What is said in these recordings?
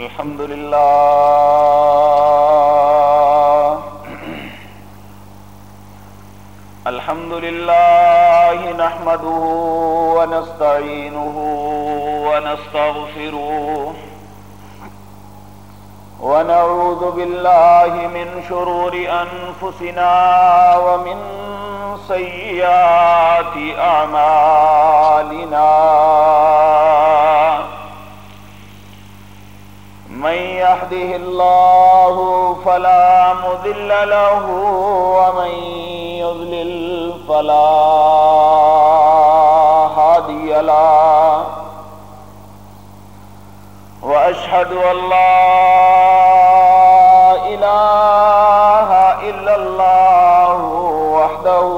الحمد لله الحمد لله نحمده ونستعينه ونستغفره ونعوذ بالله من شرور أنفسنا ومن سيئات أعمالنا من يهده الله فلا مذل له ومن يضلل فلا هادي له وأشهد أن لا إله إلا الله وحده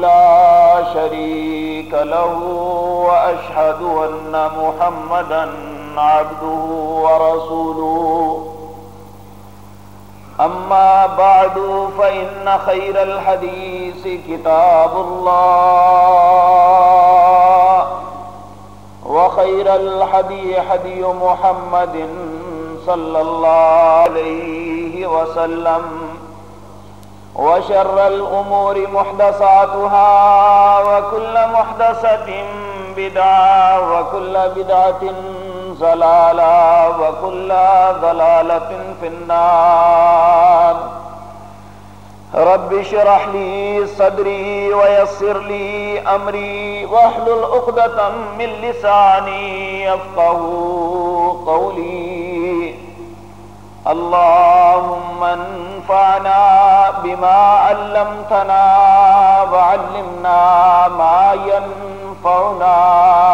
لا شريك له وأشهد أن محمدا عبده ورسوله. أما بعد، فإن خير الحديث كتاب الله، وخير الحدي حدي محمد صلى الله عليه وسلم، وشر الأمور محدثاتها، وكل محدثة بدعة، وكل بدعة زلالة وكل ضلالة في النار. رب شرح لي صدري ويسر لي أمري واحلل عقدة من لساني يفقه قولي. اللهم انفعنا بما علمتنا وعلمنا ما ينفعنا.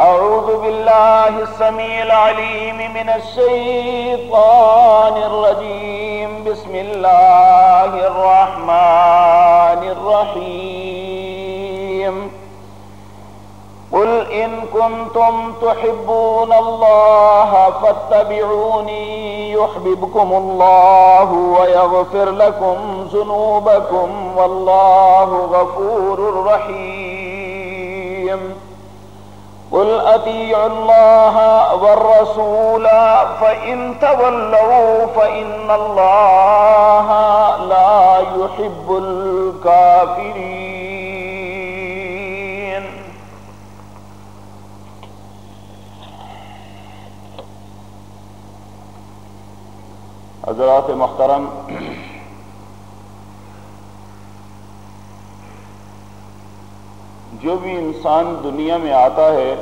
أعوذ بالله السميع العليم من الشيطان الرجيم. بسم الله الرحمن الرحيم. قل إن كنتم تحبون الله فاتبعوني يحببكم الله ويغفر لكم ذنوبكم والله غفور رحيم. قل أطيعوا الله والرسول فإن تولوا فإن الله لا يحب الكافرين. حضرات محترم جو بھی انسان دنیا میں آتا ہے،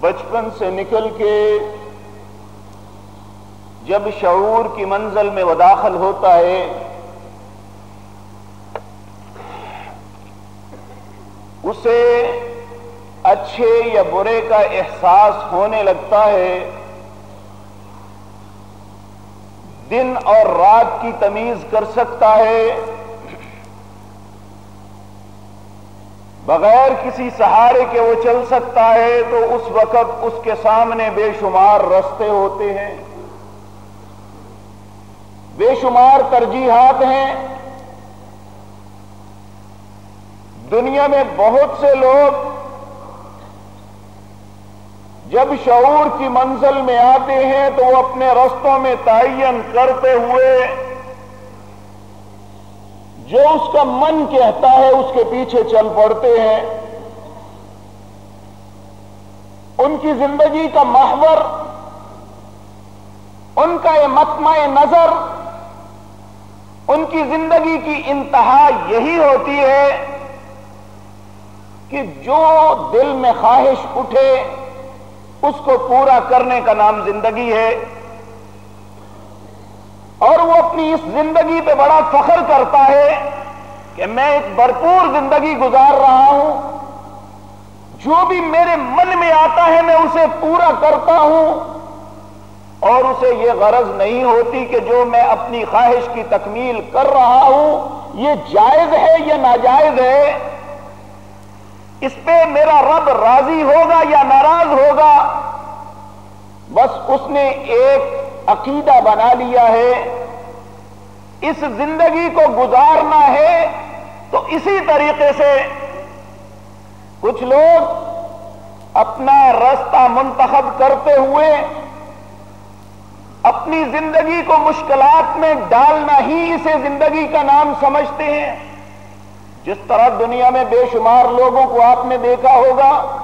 بچپن سے نکل کے جب شعور کی منزل میں وہ داخل ہوتا ہے، اسے اچھے یا برے کا احساس ہونے لگتا ہے۔ دن اور رات کی تمیز کر سکتا ہے۔ بغیر کسی سہارے کے وہ چل سکتا ہے تو اس وقت اس کے سامنے بے شمار رستے ہوتے ہیں۔ بے شمار ترجیحات ہیں۔ دنیا میں بہت سے لوگ جب شعور کی منزل میں آتے ہیں تو وہ اپنے رستوں میں تعین کرتے ہوئے جو اس کا من کہتا ہے اس کے پیچھے چل پڑتے ہیں۔ ان کی زندگی کا محور، ان کا یہ متمع نظر، ان کی زندگی کی انتہا یہی ہوتی ہے کہ جو دل میں خواہش اٹھے اس کو پورا کرنے کا نام زندگی ہے اور وہ اپنی اس زندگی پہ بڑا فخر کرتا ہے کہ میں ایک بھرپور زندگی گزار رہا ہوں۔ جو بھی میرے من میں آتا ہے میں اسے پورا کرتا ہوں۔ اور اسے یہ غرض نہیں ہوتی کہ جو میں اپنی خواہش کی تکمیل کر رہا ہوں، یہ جائز ہے یا ناجائز ہے؟ اس پہ میرا رب راضی ہوگا یا ناراض ہوگا؟ بس اس نے ایک عقیدہ بنا لیا ہے۔ اس زندگی کو گزارنا ہے تو اسی طریقے سے کچھ لوگ اپنا رستہ منتخب کرتے ہوئے اپنی زندگی کو مشکلات میں ڈالنا ہی اسے زندگی کا نام سمجھتے ہیں۔ جس طرح دنیا میں بے شمار لوگوں کو آپ نے دیکھا ہوگا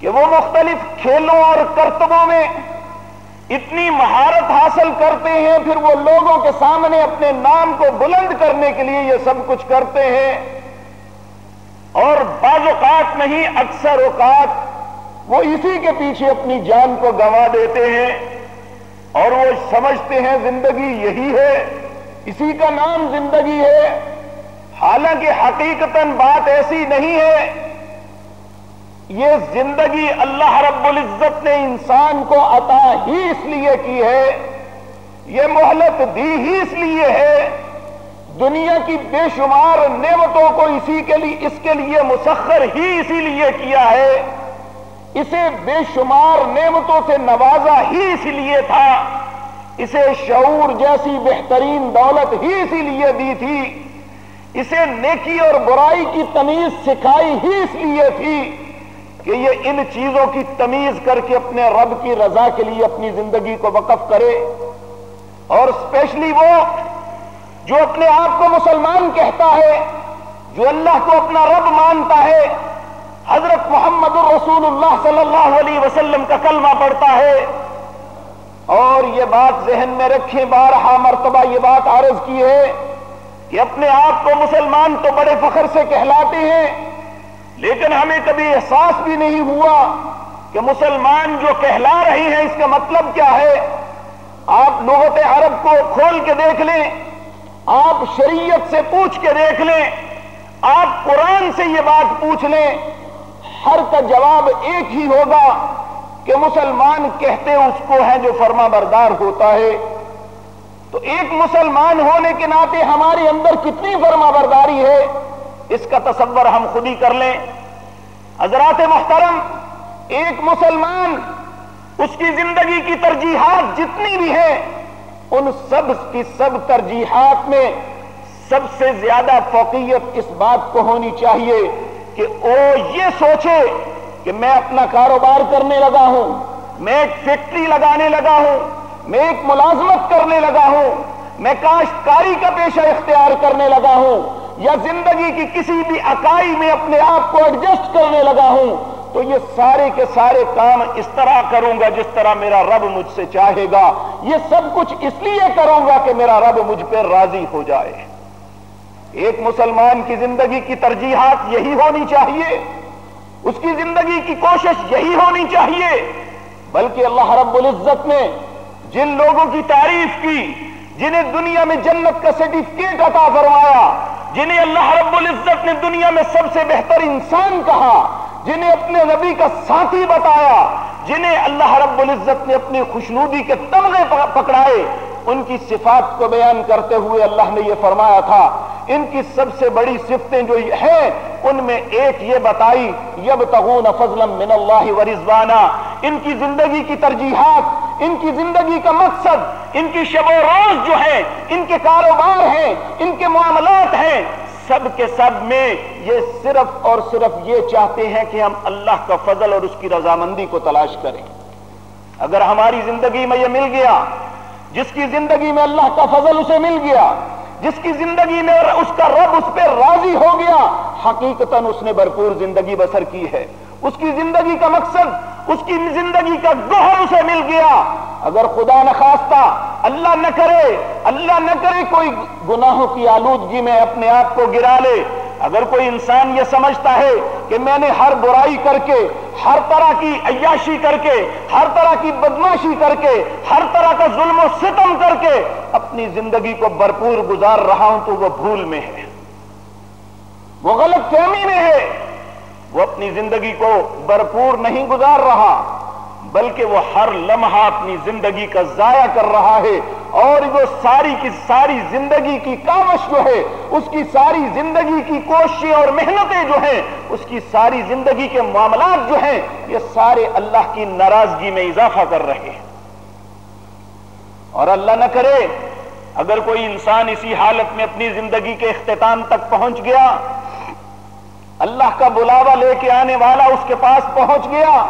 کہ وہ مختلف کھیلوں اور کرتبوں میں اتنی مہارت حاصل کرتے ہیں، پھر وہ لوگوں کے سامنے اپنے نام کو بلند کرنے کے لیے یہ سب کچھ کرتے ہیں۔ اور بعض اوقات نہیں، اکثر اوقات وہ اسی کے پیچھے اپنی جان کو گنوا دیتے ہیں اور وہ سمجھتے ہیں زندگی یہی ہے، اسی کا نام زندگی ہے۔ حالانکہ حقیقت بات ایسی نہیں ہے، یہ زندگی اللہ رب العزت نے انسان کو عطا ہی اس لیے کی ہے، یہ مہلت دی ہی اس لیے ہے، دنیا کی بے شمار نعمتوں کو اسی کے لیے، اس کے لیے مسخر ہی اسی لیے کیا ہے۔ اسے بے شمار نعمتوں سے نوازا ہی اسی لیے تھا، اسے شعور جیسی بہترین دولت ہی اسی لیے دی تھی۔ اسے نیکی اور برائی کی تمیز سکھائی ہی اس لیے تھی کہ یہ ان چیزوں کی تمیز کر کے اپنے رب کی رضا کے لیے اپنی زندگی کو وقف کرے اور اسپیشلی وہ جو اپنے آپ کو مسلمان کہتا ہے، جو اللہ کو اپنا رب مانتا ہے، حضرت محمد الرسول اللہ صلی اللہ علیہ وسلم کا کلمہ پڑتا ہے۔ اور یہ بات ذہن میں رکھیں، بارہا مرتبہ یہ بات عارض کی ہے کہ اپنے آپ کو مسلمان تو بڑے فخر سے کہلاتے ہیں، لیکن ہمیں کبھی احساس بھی نہیں ہوا کہ مسلمان جو کہلا رہی ہیں، اس کا مطلب کیا ہے؟ آپ لغت عرب کو کھول کے دیکھ لیں، آپ شریعت سے پوچھ کے دیکھ لیں، آپ قرآن سے یہ بات پوچھ لیں، ہر کا جواب ایک ہی ہوگا کہ مسلمان کہتے اس کو ہے جو فرما بردار ہوتا ہے۔ تو ایک مسلمان ہونے کے ناطے ہمارے اندر کتنی فرما برداری ہے، اس کا تصور ہم خود ہی کر لیں۔ حضرات محترم، ایک مسلمان اس کی زندگی کی ترجیحات جتنی بھی ہیں، ان سب کی سب ترجیحات میں سب سے زیادہ فوقیت اس بات کو ہونی چاہیے کہ وہ یہ سوچے کہ میں اپنا کاروبار کرنے لگا ہوں، میں ایک فیکٹری لگانے لگا ہوں میں ایک ملازمت کرنے لگا ہوں، میں کاشتکاری کا پیشہ اختیار کرنے لگا ہوں یا زندگی کی کسی بھی اکائی میں اپنے آپ کو ایڈجسٹ کرنے لگا ہوں، تو یہ سارے کے سارے کام اس طرح کروں گا جس طرح میرا رب مجھ سے چاہے گا۔ یہ سب کچھ اس لیے کروں گا کہ میرا رب مجھ پہ راضی ہو جائے۔ ایک مسلمان کی زندگی کی ترجیحات یہی ہونی چاہیے، اس کی زندگی کی کوشش یہی ہونی چاہیے، بلکہ اللہ رب العزت نے جن لوگوں کی تعریف کی، جنہیں دنیا میں جنت کا سرٹیفکیٹ عطا فرمایا، جنہیں اللہ رب العزت نے دنیا میں سب سے بہتر انسان کہا، جنہیں اپنے نبی کا ساتھی بتایا، جنہیں اللہ رب العزت نے اپنی خوشنودی کے تمغے پکڑائے ان کی صفات کو بیان کرتے ہوئے اللہ نے یہ فرمایا تھا، ان کی سب سے بڑی صفتیں جو ہیں، ان میں ایک یہ بتائی یب تغون فضل من اللہ و ان کی زندگی کی ترجیحات، ان کی زندگی کا مقصد، ان کی شب و روز جو ہے، ان کے کاروبار ہیں، ان کے معاملات ہیں۔ سب کے سب میں یہ صرف اور صرف یہ چاہتے ہیں کہ ہم اللہ کا فضل اور اس کی رضامندی کو تلاش کریں۔ اگر ہماری زندگی میں یہ مل گیا جس کی زندگی میں اللہ کا فضل اسے مل گیا، جس کی زندگی میں اس کا رب اس پہ راضی ہو گیا، حقیقتاً اس نے بھرپور زندگی بسر کی ہے۔ اس کی زندگی کا مقصد، اس کی زندگی کا گوہر اسے مل گیا۔ اگر خدا نہ خواستہ، اللہ نہ کرے، اللہ نہ کرے کوئی گناہوں کی آلودگی میں اپنے آپ کو گرا لے اگر کوئی انسان یہ سمجھتا ہے کہ میں نے ہر برائی کر کے، ہر طرح کی عیاشی کر کے، ہر طرح کی بدماشی کر کے، ہر طرح کا ظلم و ستم کر کے اپنی زندگی کو بھرپور گزار رہا ہوں تو وہ بھول میں ہے۔ وہ غلط فہمی میں ہے۔ وہ اپنی زندگی کو بھرپور نہیں گزار رہا، بلکہ وہ ہر لمحہ اپنی زندگی کا ضائع کر رہا ہے۔ اور وہ ساری کی ساری زندگی کی کاوش جو ہے، اس کی ساری زندگی کی کوششیں اور محنتیں جو ہیں، اس کی ساری زندگی کے معاملات جو ہیں، یہ سارے اللہ کی ناراضگی میں اضافہ کر رہے ہیں۔ اور اللہ نہ کرے، اگر کوئی انسان اسی حالت میں اپنی زندگی کے اختتام تک پہنچ گیا، اللہ کا بلاوا لے کے آنے والا اس کے پاس پہنچ گیا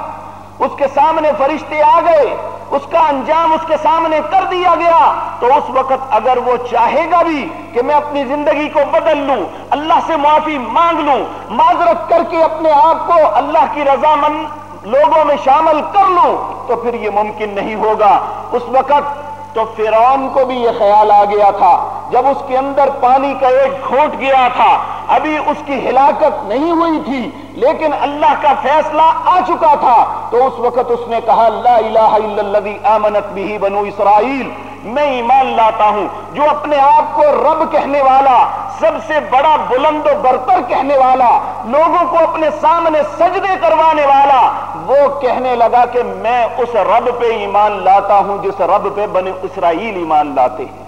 اس کے سامنے فرشتے آ گئے، اس کا انجام اس کے سامنے کر دیا گیا۔ تو اس وقت اگر وہ چاہے گا بھی کہ میں اپنی زندگی کو بدل لوں، اللہ سے معافی مانگ لوں، معذرت کر کے اپنے آپ کو اللہ کی رضامند لوگوں میں شامل کر لوں، تو پھر یہ ممکن نہیں ہوگا۔ اس وقت تو فرعون کو بھی یہ خیال آ گیا تھا، جب اس کے اندر پانی کا ایک گھونٹ گیا تھا۔ ابھی اس کی ہلاکت نہیں ہوئی تھی، لیکن اللہ کا فیصلہ آ چکا تھا۔ تو اس وقت اس نے کہا، لا الہ الا الذي آمنت بھی بنو اسرائیل۔ میں ایمان لاتا ہوں، جو اپنے آپ کو رب کہنے والا، سب سے بڑا بلند و برتر کہنے والا، لوگوں کو اپنے سامنے سجدے کروانے والا، وہ کہنے لگا کہ میں اس رب پہ ایمان لاتا ہوں، جس رب پہ بنے اسرائیل ایمان لاتے ہیں۔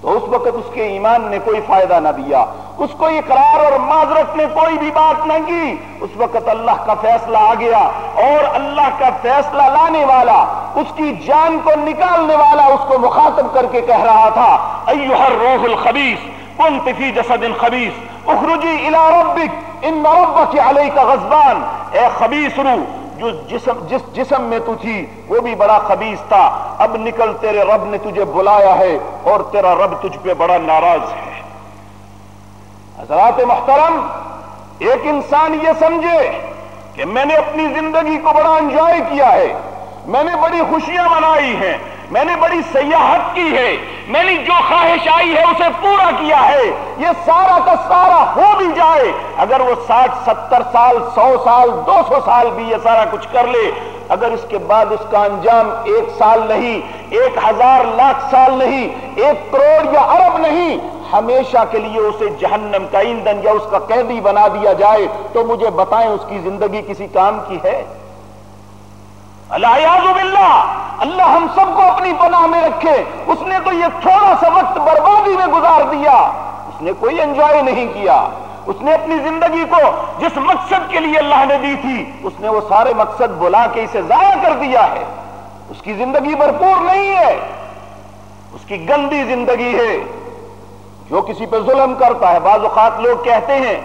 تو اس وقت اس کے ایمان نے کوئی فائدہ نہ دیا۔ اس کو اقرار اور معذرت نے کوئی بھی بات نہ کی۔ اس وقت اللہ کا فیصلہ آ گیا اور اللہ کا فیصلہ لانے والا، اس کی جان کو نکالنے والا اس کو مخاطب کر کے کہہ رہا تھا ایوہ الروح الخبیث، کنت فی جسد خبیث، اخرجی الى ربک، ان ربک علیک غزبان اے خبیث روح جو جسم جس جسم میں تو تھی، وہ بھی بڑا خبیص تھا۔ اب نکل، تیرے رب نے تجھے بلایا ہے اور تیرا رب تجھ پہ بڑا ناراض ہے۔ حضرات محترم، ایک انسان یہ سمجھے کہ میں نے اپنی زندگی کو بڑا انجوائے کیا ہے، میں نے بڑی خوشیاں منائی ہیں، میں نے بڑی سیاحت کی ہے، میں نے جو خواہش آئی ہے اسے پورا کیا ہے، یہ سارا کا سارا ہو بھی جائے، اگر وہ ساٹھ، ستر سال، سو سال، دو سو سال بھی یہ سارا کچھ کر لے، اگر اس کے بعد اس کا انجام ایک سال نہیں، ایک ہزار، لاکھ سال نہیں، ایک کروڑ یا ارب نہیں ہمیشہ کے لیے اسے جہنم کا ایندھن یا اس کا قیدی بنا دیا جائے تو مجھے بتائیں اس کی زندگی کسی کام کی ہے؟ اللہ باللہ! اللہ ہم سب کو اپنی پناہ میں رکھے۔ اس نے تو یہ تھوڑا سا وقت بربادی میں گزار دیا۔ اس نے کوئی انجوائے نہیں کیا۔ اس نے اپنی زندگی کو جس مقصد کے لیے اللہ نے دی تھی، اس نے وہ سارے مقصد بلا کے اسے ضائع کر دیا ہے۔ اس کی زندگی بھرپور نہیں ہے۔ اس کی گندی زندگی ہے۔ جو کسی پہ ظلم کرتا ہے۔ بعض اوقات لوگ کہتے ہیں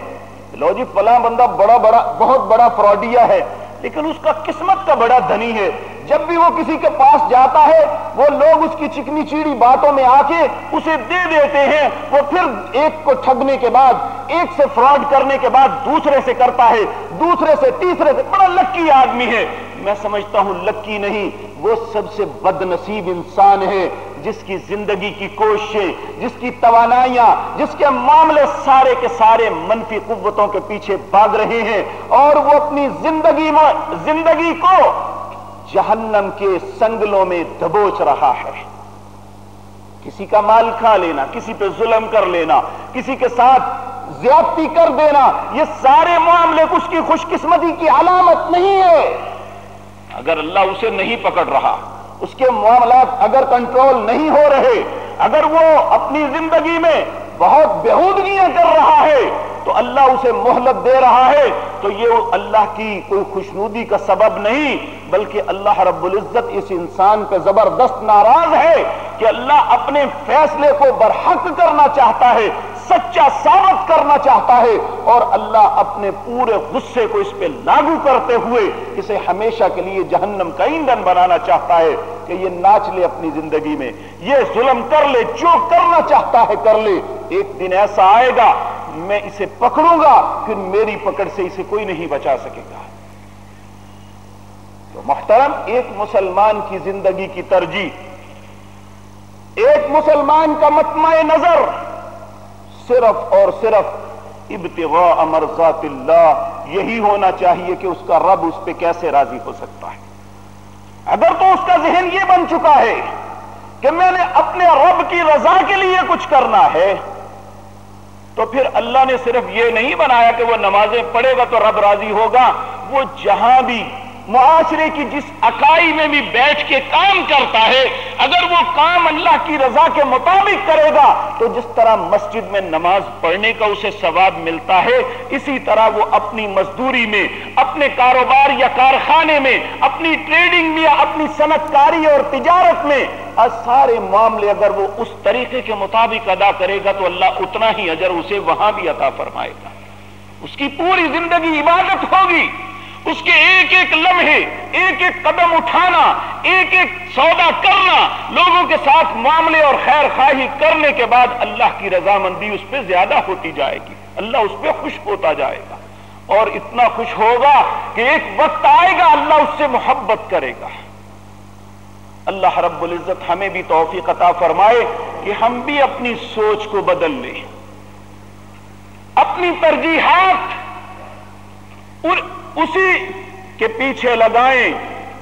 لو جی فلاں بندہ بڑا بڑا، بہت بڑا فراڈیا ہے، لیکن اس کا قسمت کا بڑا دھنی ہے۔ جب بھی وہ کسی کے پاس جاتا ہے، وہ لوگ اس کی چکنی چیڑی باتوں میں آ کے اسے دے دیتے ہیں۔ وہ پھر ایک کو ٹھگنے کے بعد، ایک سے فراڈ کرنے کے بعد دوسرے سے کرتا ہے، دوسرے سے تیسرے سے۔ بڑا لکی آدمی ہے۔ میں سمجھتا ہوں لکی نہیں، وہ سب سے بد نصیب انسان ہے، جس کی زندگی کی کوششیں، جس کی توانائیاں، جس کے معاملے سارے کے سارے منفی قوتوں کے پیچھے بھاگ رہے ہیں اور وہ اپنی زندگی میں، زندگی کو جہنم کے سنگلوں میں دبوچ رہا ہے۔ کسی کا مال کھا لینا، کسی پہ ظلم کر لینا، کسی کے ساتھ زیادتی کر دینا، یہ سارے معاملے اس کی خوش قسمتی کی علامت نہیں ہے۔ اگر اللہ اسے نہیں پکڑ رہا، اس کے معاملات اگر کنٹرول نہیں ہو رہے، اگر وہ اپنی زندگی میں بہت بےودگیاں کر رہا ہے، تو اللہ اسے مہلت دے رہا ہے، تو یہ اللہ کی کوئی خوشنودی کا سبب نہیں، بلکہ اللہ رب العزت اس انسان پہ زبردست ناراض ہے کہ اللہ اپنے فیصلے کو برحق کرنا چاہتا ہے سچا ثابت کرنا چاہتا ہے اور اللہ اپنے پورے غصے کو اس پہ لاگو کرتے ہوئے اسے ہمیشہ کے لیے جہنم کا ایندھن بنانا چاہتا ہے کہ یہ ناچ لے اپنی زندگی میں، یہ ظلم کر لے، جو کرنا چاہتا ہے کر لے۔ ایک دن ایسا آئے گا، میں اسے پکڑوں گا، پھر میری پکڑ سے اسے کوئی نہیں بچا سکے گا۔ تو محترم، ایک مسلمان کی زندگی کی ترجیح، ایک مسلمان کا متمع نظر۔ صرف اور صرف ابتغاء امرضات اللہ، یہی ہونا چاہیے کہ اس کا رب اس پہ کیسے راضی ہو سکتا ہے۔ اگر تو اس کا ذہن یہ بن چکا ہے کہ میں نے اپنے رب کی رضا کے لیے کچھ کرنا ہے، تو پھر اللہ نے صرف یہ نہیں بنایا کہ وہ نمازیں پڑھے گا تو رب راضی ہوگا۔ وہ جہاں بھی معاشرے کی جس اکائی میں بھی بیٹھ کے کام کرتا ہے، اگر وہ کام اللہ کی رضا کے مطابق کرے گا، تو جس طرح مسجد میں نماز پڑھنے کا اسے ثواب ملتا ہے، اسی طرح وہ اپنی مزدوری میں، اپنے کاروبار یا کارخانے میں، اپنی ٹریڈنگ میں یا اپنی صنعت کاری اور تجارت میں سارے معاملے اگر وہ اس طریقے کے مطابق ادا کرے گا، تو اللہ اتنا ہی اجر اسے وہاں بھی عطا فرمائے گا۔ اس کی پوری زندگی عبادت ہوگی۔ اس کے ایک ایک لمحے، ایک ایک قدم اٹھانا، ایک ایک سودا کرنا، لوگوں کے ساتھ معاملے اور خیر خواہی کرنے کے بعد اللہ کی رضامندی اس پہ زیادہ ہوتی جائے گی۔ اللہ اس پہ خوش ہوتا جائے گا۔ اور اتنا خوش ہوگا کہ ایک وقت آئے گا، اللہ اس سے محبت کرے گا۔ اللہ رب العزت ہمیں بھی توفیق عطا فرمائے کہ ہم بھی اپنی سوچ کو بدل لیں۔ اپنی ترجیحات اسی کے پیچھے لگائیں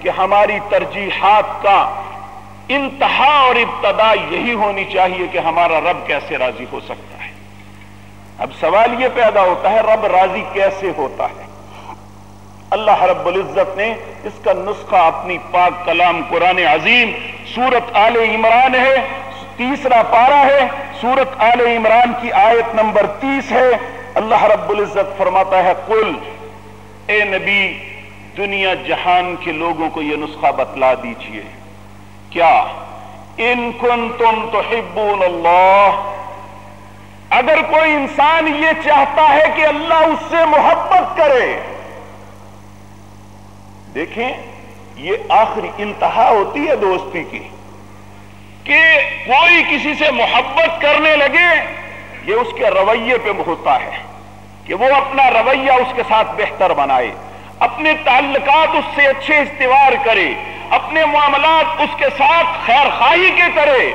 کہ ہماری ترجیحات کا انتہا اور ابتدا یہی ہونی چاہیے کہ ہمارا رب کیسے راضی ہو سکتا ہے۔ اب سوال یہ پیدا ہوتا ہے رب راضی کیسے ہوتا ہے؟ اللہ رب العزت نے اس کا نسخہ اپنی پاک کلام قرآن عظیم سورت آل عمران ہے، تیسرا پارا ہے، سورت آل عمران کی آیت نمبر تیس ہے۔ اللہ رب العزت فرماتا ہے، قل اے نبی، دنیا جہان کے لوگوں کو یہ نسخہ بتلا دیجیے۔ کیا ان کن تم تو اللہ؟ اگر کوئی انسان یہ چاہتا ہے کہ اللہ اس سے محبت کرے۔ دیکھیں، یہ آخری انتہا ہوتی ہے دوستی کی۔ کہ کوئی کسی سے محبت کرنے لگے، یہ اس کے رویے پہ ہوتا ہے۔ کہ وہ اپنا رویہ اس کے ساتھ بہتر بنائے، اپنے تعلقات اس سے اچھے استوار کرے، اپنے معاملات اس کے ساتھ خیر خواہی کے کرے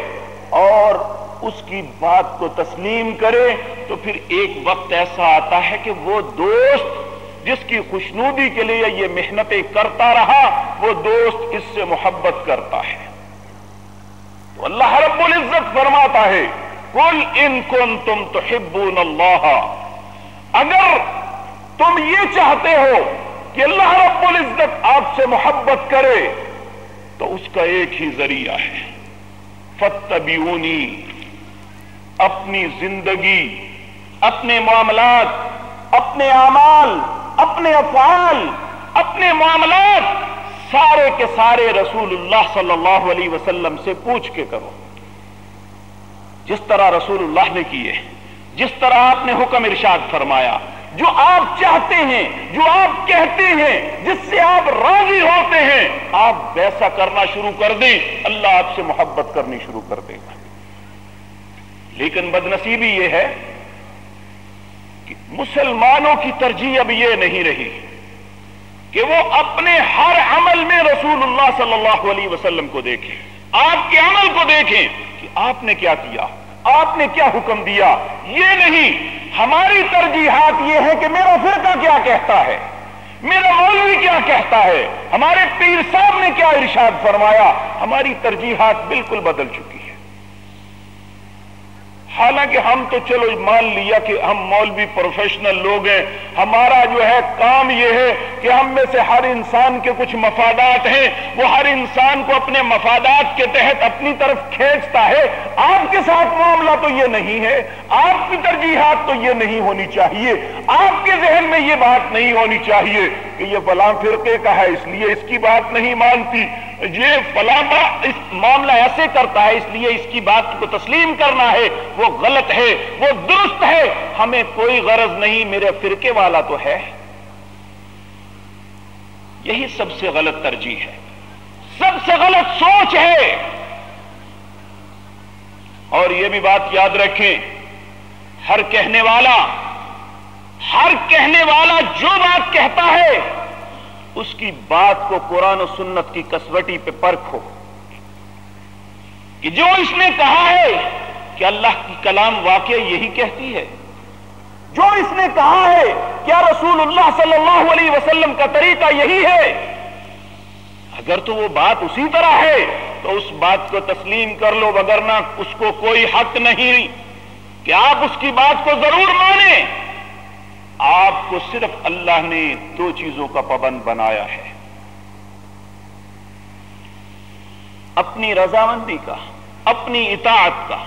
اور اس کی بات کو تسلیم کرے تو پھر ایک وقت ایسا آتا ہے کہ وہ دوست جس کی خوشنودی کے لیے یہ محنتیں کرتا رہا، وہ دوست اس سے محبت کرتا ہے۔ تو اللہ رب العزت فرماتا ہے کل ان کن تم تو اللہ اگر تم یہ چاہتے ہو کہ اللہ رب العزت آپ سے محبت کرے، تو اس کا ایک ہی ذریعہ ہے۔ فتبیونی اپنی زندگی، اپنے معاملات، اپنے اعمال، اپنے افعال، اپنے معاملات سارے کے سارے رسول اللہ صلی اللہ علیہ وسلم سے پوچھ کے کرو۔ جس طرح رسول اللہ نے کیے۔ جس طرح آپ نے حکم ارشاد فرمایا، جو آپ چاہتے ہیں، جو آپ کہتے ہیں، جس سے آپ راضی ہوتے ہیں، آپ ویسا کرنا شروع کر دیں، اللہ آپ سے محبت کرنی شروع کر دے گا۔ لیکن بدنصیبی یہ ہے کہ مسلمانوں کی ترجیح اب یہ نہیں رہی کہ وہ اپنے ہر عمل میں رسول اللہ صلی اللہ علیہ وسلم کو دیکھیں۔ آپ کے عمل کو دیکھیں کہ آپ نے کیا کیا۔ آپ نے کیا حکم دیا؟ یہ نہیں، ہماری ترجیحات یہ ہے کہ میرا فرقہ کیا کہتا ہے؟ میرا مولوی کیا کہتا ہے؟ ہمارے پیر صاحب نے کیا ارشاد فرمایا؟ ہماری ترجیحات بالکل بدل چکی حالانکہ ہم تو چلو مان لیا کہ ہم مولوی پروفیشنل لوگ ہیں، ہمارا جو ہے کام یہ ہے کہ ہم میں سے ہر انسان کے کچھ مفادات ہیں، وہ ہر انسان کو اپنے مفادات کے تحت اپنی طرف کھینچتا ہے۔ آپ کے ساتھ معاملہ تو یہ نہیں ہے، آپ کی ترجیحات تو یہ نہیں ہونی چاہیے۔ آپ کے ذہن میں یہ بات نہیں ہونی چاہیے۔ کہ یہ فلاں فرقے کا ہے، اس لیے اس کی بات نہیں مانتی۔ یہ فلاں اس معاملہ ایسے کرتا ہے، اس لیے اس کی بات کو تسلیم کرنا ہے۔ وہ غلط ہے، وہ درست ہے۔ ہمیں کوئی غرض نہیں، میرے فرقے والا تو ہے۔ یہی سب سے غلط ترجیح ہے۔ سب سے غلط سوچ ہے۔ اور یہ بھی بات یاد رکھیں، ہر کہنے والا ہر کہنے والا جو بات کہتا ہے، اس کی بات کو قرآن و سنت کی کسوٹی پہ پرکھو۔ کہ جو اس نے کہا ہے کہ اللہ کی کلام واقع یہی کہتی ہے۔ جو اس نے کہا ہے کیا رسول اللہ صلی اللہ علیہ وسلم کا طریقہ یہی ہے، اگر تو وہ بات اسی طرح ہے، تو اس بات کو تسلیم کر لو، وگرنہ اس کو کوئی حق نہیں کہ آپ اس کی بات کو ضرور مانیں۔ آپ کو صرف اللہ نے دو چیزوں کا پابند بنایا ہے۔ اپنی رضامندی کا، اپنی اطاعت کا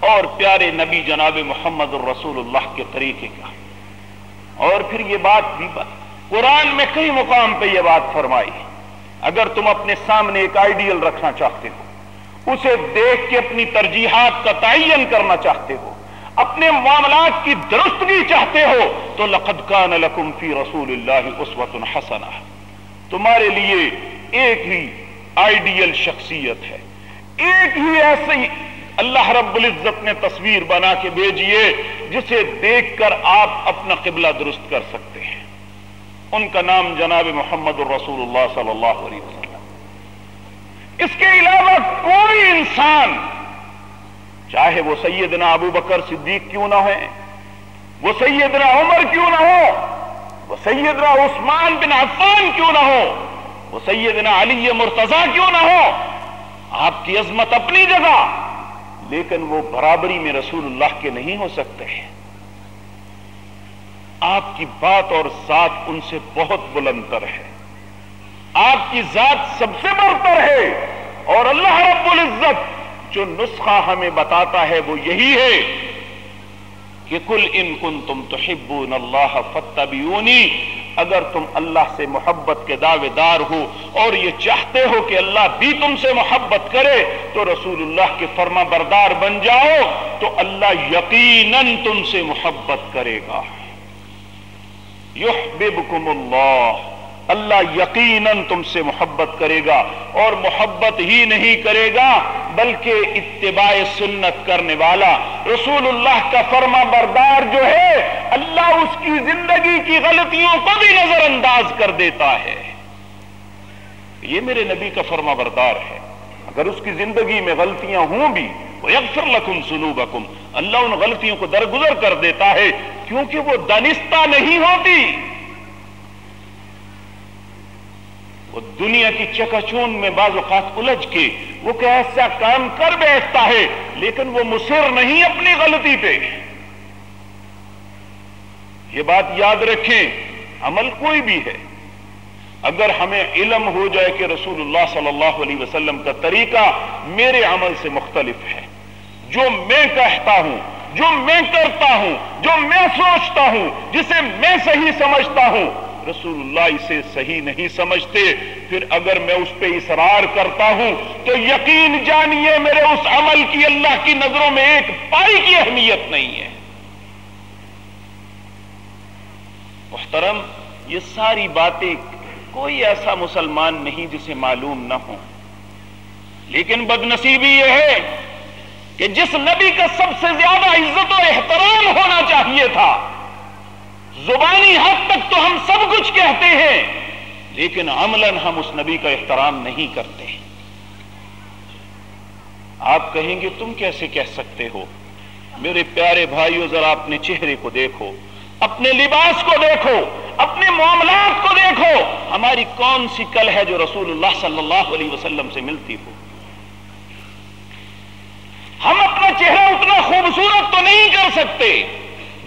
اور پیارے نبی جناب محمد الرسول اللہ کے طریقے کا۔ اور پھر یہ بات بھی قرآن میں کئی مقام پہ یہ بات فرمائی۔ اگر تم اپنے سامنے ایک آئیڈیل رکھنا چاہتے ہو، اسے دیکھ کے اپنی ترجیحات کا تعین کرنا چاہتے ہو اپنے معاملات کی درستگی چاہتے ہو تو لقد کان لکم فی رسول اللہ اسوت حسنہ۔ تمہارے لیے ایک ہی آئیڈیل شخصیت ہے۔ ایک ہی ایسے اللہ رب العزت نے تصویر بنا کے بھیجیے جسے دیکھ کر آپ اپنا قبلہ درست کر سکتے ہیں۔ ان کا نام جناب محمد الرسول اللہ صلی اللہ علیہ وسلم۔ اس کے علاوہ کوئی انسان چاہے وہ سیدنا ابو بکر صدیق کیوں نہ ہو وہ سیدنا عمر کیوں نہ ہو وہ سیدنا عثمان بن عفان کیوں نہ ہو وہ سیدنا علی مرتضی کیوں نہ ہو آپ کی عظمت اپنی جگہ، لیکن وہ برابری میں رسول اللہ کے نہیں ہو سکتے آپ کی بات اور ذات ان سے بہت بلندر ہے۔ آپ کی ذات سب سے برتر ہے اور اللہ رب العزت جو نسخہ ہمیں بتاتا ہے وہ یہی ہے کہ کل ان کن تم تو اللہ فتبیونی اگر تم اللہ سے محبت کے دعوے دار ہو اور یہ چاہتے ہو کہ اللہ بھی تم سے محبت کرے تو رسول اللہ کے فرما بردار بن جاؤ تو اللہ یقیناً تم سے محبت کرے گا۔ یحببکم اللہ اللہ یقیناً تم سے محبت کرے گا اور محبت ہی نہیں کرے گا بلکہ اتباع سنت کرنے والا رسول اللہ کا فرما بردار جو ہے اللہ اس کی زندگی کی غلطیوں کو بھی نظر انداز کر دیتا ہے۔ یہ میرے نبی کا فرما بردار ہے۔ اگر اس کی زندگی میں غلطیاں ہوں بھی وہ یکفر لکم سنوبکم اللہ ان غلطیوں کو درگزر کر دیتا ہے کیونکہ وہ دانستہ نہیں ہوتی۔ وہ دنیا کی چکچون میں بعض اوقات الجھ کے، وہ ایسا کام کر بیٹھتا ہے، لیکن وہ مصر نہیں اپنی غلطی پہ۔ یہ بات یاد رکھیں، عمل کوئی بھی ہے۔ اگر ہمیں علم ہو جائے کہ رسول اللہ صلی اللہ علیہ وسلم کا طریقہ میرے عمل سے مختلف ہے۔ جو میں کہتا ہوں، جو میں کرتا ہوں، جو میں سوچتا ہوں، جسے میں صحیح سمجھتا ہوں رسول اللہ اسے صحیح نہیں سمجھتے، پھر اگر میں اس پہ اصرار کرتا ہوں، تو یقین جانیے میرے اس عمل کی اللہ کی نظروں میں ایک پائی کی اہمیت نہیں ہے۔ محترم، یہ ساری باتیں کوئی ایسا مسلمان نہیں جسے معلوم نہ ہو لیکن بد نصیبی یہ ہے کہ جس نبی کا سب سے زیادہ عزت و احترام ہونا چاہیے تھا زبانی حد تک تو ہم سب کچھ کہتے ہیں، لیکن عملاً ہم اس نبی کا احترام نہیں کرتے۔ آپ کہیں گے، تم کیسے کہہ سکتے ہو؟ میرے پیارے بھائیوں ذرا اپنے چہرے کو دیکھو، اپنے لباس کو دیکھو، اپنے معاملات کو دیکھو۔ ہماری کون سی کل ہے جو رسول اللہ صلی اللہ علیہ وسلم سے ملتی ہو؟ ہم اپنا چہرہ اتنا خوبصورت تو نہیں کر سکتے۔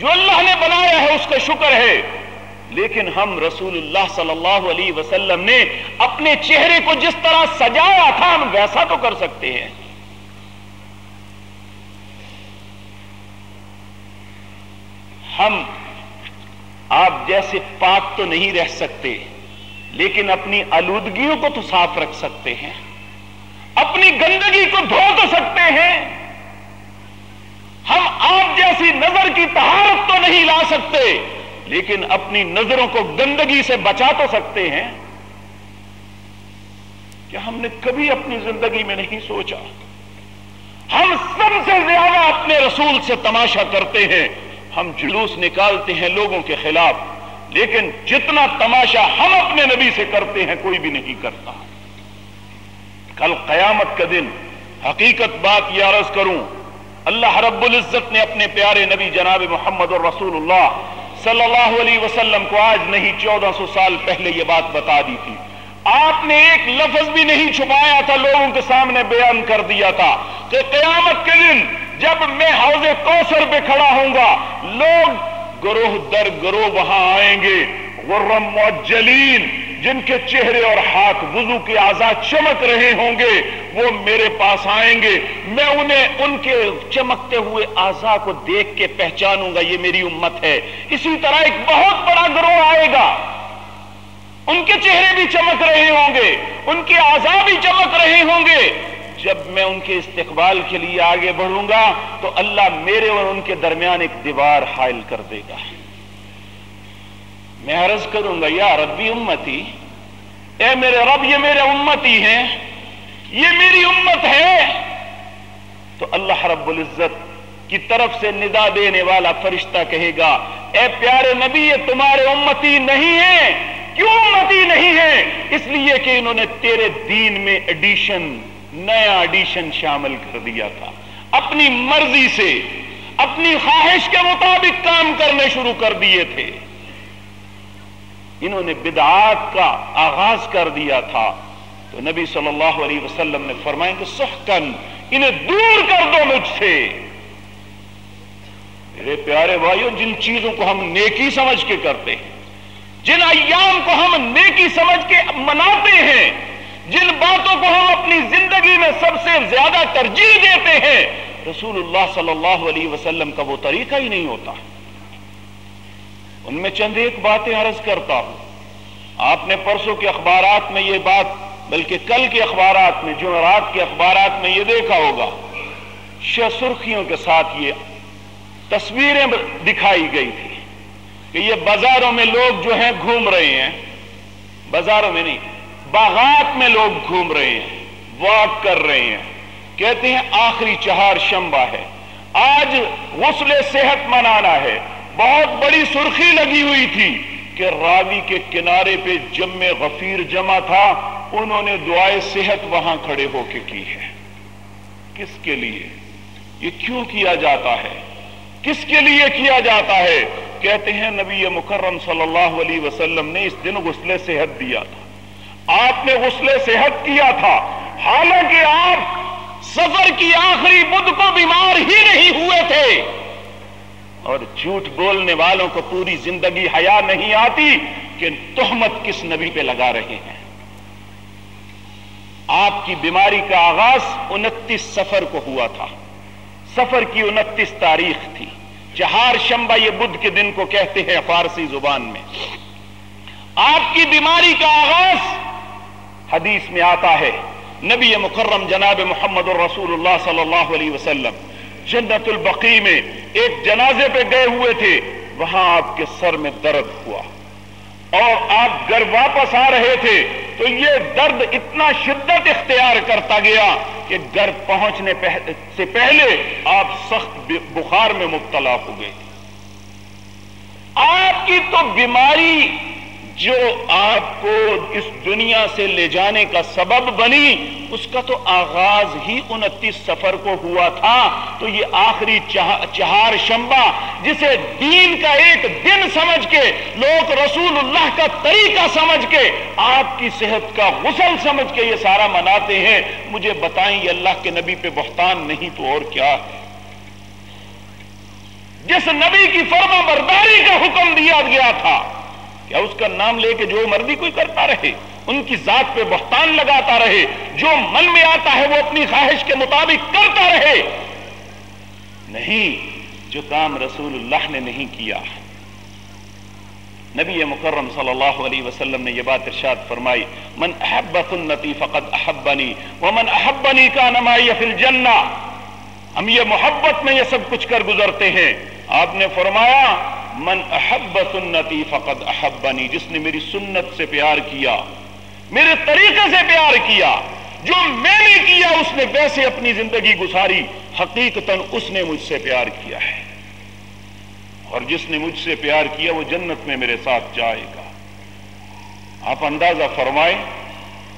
جو اللہ نے بنایا ہے اس کا شکر ہے۔ لیکن ہم رسول اللہ صلی اللہ علیہ وسلم نے اپنے چہرے کو جس طرح سجایا تھا، ہم ویسا تو کر سکتے ہیں۔ ہم آپ جیسے پاک تو نہیں رہ سکتے، لیکن اپنی آلودگیوں کو تو صاف رکھ سکتے ہیں۔ اپنی گندگی کو دھو تو سکتے ہیں۔ ہم آپ جیسی نظر کی تہارت تو نہیں لا سکتے، لیکن اپنی نظروں کو گندگی سے بچا تو سکتے ہیں۔ کیا ہم نے کبھی اپنی زندگی میں نہیں سوچا؟ ہم سب سے زیادہ اپنے رسول سے تماشا کرتے ہیں۔ ہم جلوس نکالتے ہیں لوگوں کے خلاف، لیکن جتنا تماشا ہم اپنے نبی سے کرتے ہیں، کوئی بھی نہیں کرتا۔ کل قیامت کا دن، حقیقت بات یہ عرض کروں۔ اللہ رب العزت نے اپنے پیارے نبی جناب محمد الرسول اللہ صلی اللہ علیہ وسلم کو آج نہیں چودہ سو سال پہلے یہ بات بتا دی تھی۔ آپ نے ایک لفظ بھی نہیں چھپایا تھا، لوگوں کے سامنے بیان کر دیا تھا کہ قیامت کے دن جب میں حوض کوثر پہ کھڑا ہوں گا، لوگ گروہ در گروہ وہاں آئیں گے۔ غرم معجلین جن کے چہرے اور ہاتھ وضو کے آزاد چمک رہے ہوں گے، وہ میرے پاس آئیں گے۔ میں انہیں ان کے چمکتے ہوئے آزا کو دیکھ کے پہچانوں گا، یہ میری امت ہے۔ اسی طرح ایک بہت بڑا گروہ آئے گا۔ ان کے چہرے بھی چمک رہے ہوں گے، ان کے آزا بھی چمک رہے ہوں گے۔ جب میں ان کے استقبال کے لیے آگے بڑھوں گا، تو اللہ میرے اور ان کے درمیان ایک دیوار حائل کر دے گا۔ میں عرض کروں گا، یا ربی امتی، اے میرے رب، یہ میرے امتی ہیں، یہ میری امت ہے۔ تو اللہ رب العزت کی طرف سے ندا دینے والا فرشتہ کہے گا، اے پیارے نبی، یہ تمہارے امتی نہیں ہے کیوں امتی نہیں ہے اس لیے کہ انہوں نے تیرے دین میں ایڈیشن نیا ایڈیشن شامل کر دیا تھا۔ اپنی مرضی سے، اپنی خواہش کے مطابق کام کرنے شروع کر دیے تھے۔ انہوں نے بدعات کا آغاز کر دیا تھا۔ تو نبی صلی اللہ علیہ وسلم نے فرمائیں کہ سخکن انہیں دور کر دو مجھ سے۔ میرے پیارے بھائیوں، جن چیزوں کو ہم نیکی سمجھ کے کرتے ہیں، جن ایام کو ہم نیکی سمجھ کے مناتے ہیں، جن باتوں کو ہم اپنی زندگی میں سب سے زیادہ ترجیح دیتے ہیں، رسول اللہ صلی اللہ علیہ وسلم کا وہ طریقہ ہی نہیں ہوتا۔ ان میں چند ایک باتیں عرض کرتا ہوں۔ آپ نے پرسوں کے اخبارات میں یہ بات، بلکہ کل کے اخبارات میں جمعرات کے اخبارات میں یہ دیکھا ہوگا۔ سرخیوں کے ساتھ یہ تصویریں دکھائی گئی تھی کہ یہ بازاروں میں لوگ جو ہیں گھوم رہے ہیں۔ بازاروں میں نہیں، باغات میں لوگ گھوم رہے ہیں، واک کر رہے ہیں۔ کہتے ہیں آخری چہار شمبا ہے۔ آج غسل صحت منانا ہے۔ بہت بڑی سرخی لگی ہوئی تھی کہ راوی کے کنارے پہ جم غفیر جمع تھا، انہوں نے دعائے صحت وہاں کھڑے ہو کے کی ہے۔ کس کے لیے؟ یہ کیوں کیا جاتا ہے؟ کس کے لیے کیا جاتا ہے؟ کہتے ہیں نبی مکرم صلی اللہ علیہ وسلم نے اس دن غسل صحت دیا تھا۔ آپ نے غسل صحت کیا تھا۔ حالانکہ آپ سفر کی آخری بدھ کو بیمار ہی نہیں ہوئے تھے۔ اور جھوٹ بولنے والوں کو پوری زندگی حیا نہیں آتی کہ تہمت کس نبی پہ لگا رہے ہیں۔ آپ کی بیماری کا آغاز انتیس سفر کو ہوا تھا۔ سفر کی انتیس تاریخ تھی۔ چہار شمبا یہ بدھ کے دن کو کہتے ہیں فارسی زبان میں۔ آپ کی بیماری کا آغاز حدیث میں آتا ہے۔ نبی مکرم جناب محمد الرسول اللہ صلی اللہ علیہ وسلم۔ جنت البقی میں ایک جنازے پہ گئے ہوئے تھے، وہاں آپ کے سر میں درد ہوا۔ اور آپ گھر واپس آ رہے تھے، تو یہ درد اتنا شدت اختیار کرتا گیا کہ گھر پہنچنے سے پہلے آپ سخت بخار میں مبتلا ہو گئے۔ آپ کی تو بیماری جو آپ کو اس دنیا سے لے جانے کا سبب بنی، اس کا تو آغاز ہی انتیس سفر کو ہوا تھا۔ تو یہ آخری چہار شمبا جسے دین کا ایک دن سمجھ کے، لوگ رسول اللہ کا طریقہ سمجھ کے، آپ کی صحت کا غسل سمجھ کے یہ سارا مناتے ہیں۔ مجھے بتائیں، یہ اللہ کے نبی پہ بہتان نہیں تو اور کیا؟ ہے جس نبی کی فرما برداری کا حکم دیا گیا تھا کیا اس کا نام لے کے جو مرضی کوئی کرتا رہے، ان کی ذات پہ بہتان لگاتا رہے، جو من میں آتا ہے وہ اپنی خواہش کے مطابق کرتا رہے۔ نہیں، جو کام رسول اللہ نے نہیں کیا۔ نبی مکرم صلی اللہ علیہ وسلم نے یہ بات ارشاد فرمائی، من احب سنتی فقط احبنی، ومن احبنی کا نمائی فی الجنہ۔ ہم یہ محبت میں یہ سب کچھ کر گزرتے ہیں۔ آپ نے فرمایا من احب سنتی فقط احبنی، جس نے میری سنت سے پیار کیا، میرے طریقے سے پیار کیا، جو میں نے کیا، اس نے ویسے اپنی زندگی گزاری، حقیقتا اس نے مجھ سے پیار کیا ہے۔ اور جس نے مجھ سے پیار کیا، وہ جنت میں میرے ساتھ جائے گا۔ آپ اندازہ فرمائیں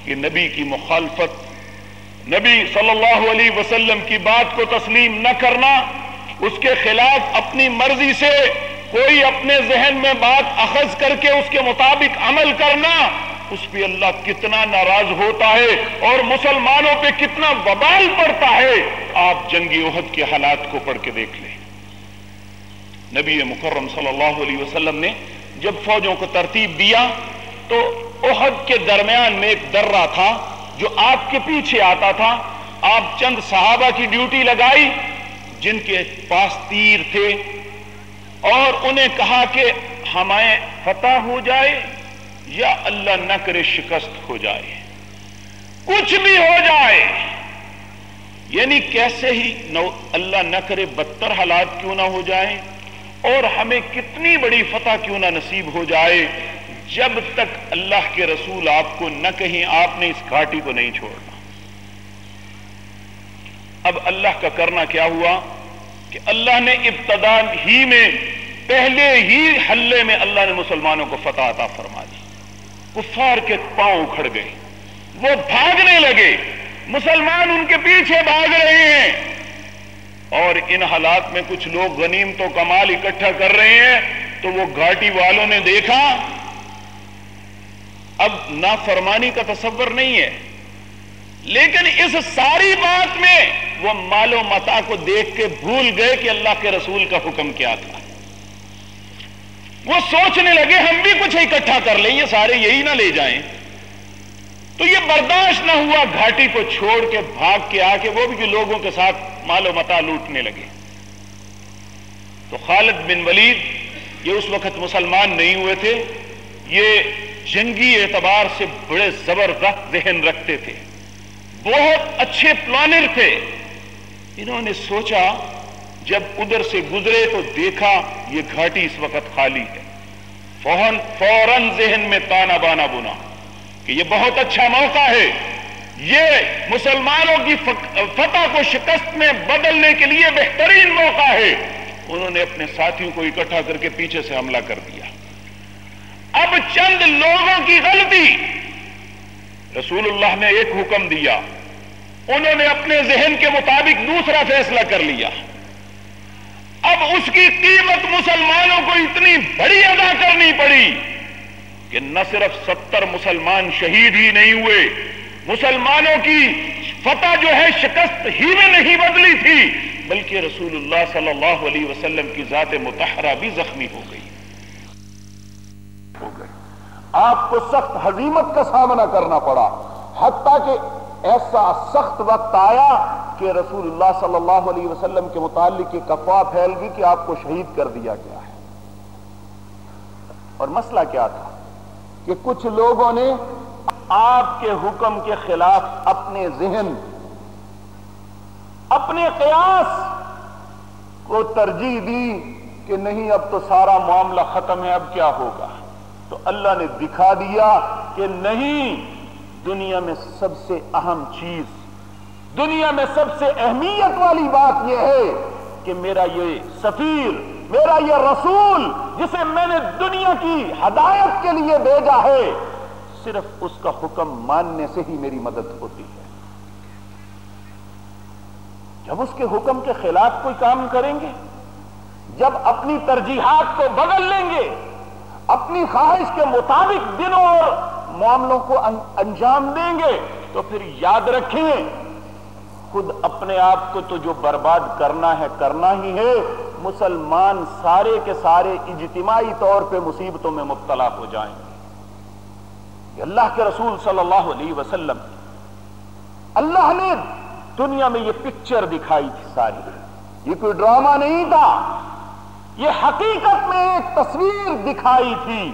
کہ نبی کی مخالفت، نبی صلی اللہ علیہ وسلم کی بات کو تسلیم نہ کرنا، اس کے خلاف اپنی مرضی سے کوئی اپنے ذہن میں بات اخذ کر کے اس کے مطابق عمل کرنا، اس پہ اللہ کتنا ناراض ہوتا ہے اور مسلمانوں پہ کتنا وبال پڑتا ہے، آپ جنگی عہد کے حالات کو پڑھ کے دیکھ لیں۔ نبی مکرم صلی اللہ علیہ وسلم نے جب فوجوں کو ترتیب دیا تو عہد کے درمیان میں ایک درہ تھا جو آپ کے پیچھے آتا تھا۔ آپ چند صحابہ کی ڈیوٹی لگائی، جن کے پاس تیر تھے۔ اور انہیں کہا کہ ہمیں فتح ہو جائے یا اللہ نہ کرے شکست ہو جائے۔ کچھ بھی ہو جائے۔ یعنی کیسے ہی اللہ نہ کرے بدتر حالات کیوں نہ ہو جائیں اور ہمیں کتنی بڑی فتح کیوں نہ نصیب ہو جائے جب تک اللہ کے رسول آپ کو نہ کہیں آپ نے اس گھاٹی کو نہیں چھوڑنا۔ اب اللہ کا کرنا کیا ہوا کہ اللہ نے ابتدا ہی میں پہلے ہی حلے میں اللہ نے مسلمانوں کو فتح عطا فرما دی۔ کفار کے پاؤں اکھڑ گئے۔ وہ بھاگنے لگے۔ مسلمان ان کے پیچھے بھاگ رہے ہیں۔ اور ان حالات میں کچھ لوگ غنیم تو کمال اکٹھا کر رہے ہیں۔ تو وہ گھاٹی والوں نے دیکھا۔ اب نافرمانی کا تصور نہیں ہے۔ لیکن اس ساری بات میں وہ مال و متا کو دیکھ کے بھول گئے کہ اللہ کے رسول کا حکم کیا تھا۔ وہ سوچنے لگے ہم بھی کچھ اکٹھا کر لیں، یہ سارے یہی نہ لے جائیں۔ تو یہ برداشت نہ ہوا، گھاٹی کو چھوڑ کے بھاگ کے آ کے وہ بھی لوگوں کے ساتھ مال و متا لوٹنے لگے۔ تو خالد بن ولید، یہ اس وقت مسلمان نہیں ہوئے تھے، یہ جنگی اعتبار سے بڑے زبردست ذہن رکھتے تھے۔ بہت اچھے پلانر تھے۔ انہوں نے سوچا جب ادھر سے گزرے تو دیکھا یہ گھاٹی اس وقت خالی ہے۔ فوراً ذہن میں تانا بانا بنا کہ یہ بہت اچھا موقع ہے۔ یہ مسلمانوں کی فتح کو شکست میں بدلنے کے لیے بہترین موقع ہے۔ انہوں نے اپنے ساتھیوں کو اکٹھا کر کے پیچھے سے حملہ کر دیا۔ اب چند لوگوں کی غلطی۔ رسول اللہ نے ایک حکم دیا۔ انہوں نے اپنے ذہن کے مطابق دوسرا فیصلہ کر لیا۔ اب اس کی قیمت مسلمانوں کو اتنی بڑی ادا کرنی پڑی کہ نہ صرف ستر مسلمان شہید ہی نہیں ہوئے، مسلمانوں کی فتح جو ہے شکست ہی میں نہیں بدلی تھی، بلکہ رسول اللہ صلی اللہ علیہ وسلم کی ذات متحرہ بھی زخمی ہو گئی۔ ہو گئی آپ کو سخت حضیمت کا سامنا کرنا پڑا، حتیٰ کہ ایسا سخت وقت آیا کہ رسول اللہ صلی اللہ علیہ وسلم کے متعلق یہ کفوا پھیل گئی کہ آپ کو شہید کر دیا گیا ہے۔ اور مسئلہ کیا تھا؟ کہ کچھ لوگوں نے آپ کے حکم کے خلاف اپنے ذہن، اپنے قیاس کو ترجیح دی کہ نہیں، اب تو سارا معاملہ ختم ہے، اب کیا ہوگا؟ تو اللہ نے دکھا دیا کہ نہیں، دنیا میں سب سے اہم چیز دنیا میں سب سے اہمیت والی بات یہ ہے کہ میرا یہ سفیر، میرا یہ رسول جسے میں نے دنیا کی ہدایت کے لیے بھیجا ہے، صرف اس کا حکم ماننے سے ہی میری مدد ہوتی ہے۔ جب اس کے حکم کے خلاف کوئی کام کریں گے، جب اپنی ترجیحات کو بدل لیں گے، اپنی خواہش کے مطابق دنوں اور معاملوں کو انجام دیں گے، تو پھر یاد رکھیں خود اپنے آپ کو تو جو برباد کرنا ہے، کرنا ہی ہے۔ مسلمان سارے کے سارے اجتماعی طور پہ مصیبتوں میں مبتلا ہو جائیں گے۔ اللہ کے رسول صلی اللہ علیہ وسلم، اللہ نے دنیا میں یہ پکچر دکھائی تھی ساری۔ یہ کوئی ڈرامہ نہیں تھا۔ یہ حقیقت میں ایک تصویر دکھائی تھی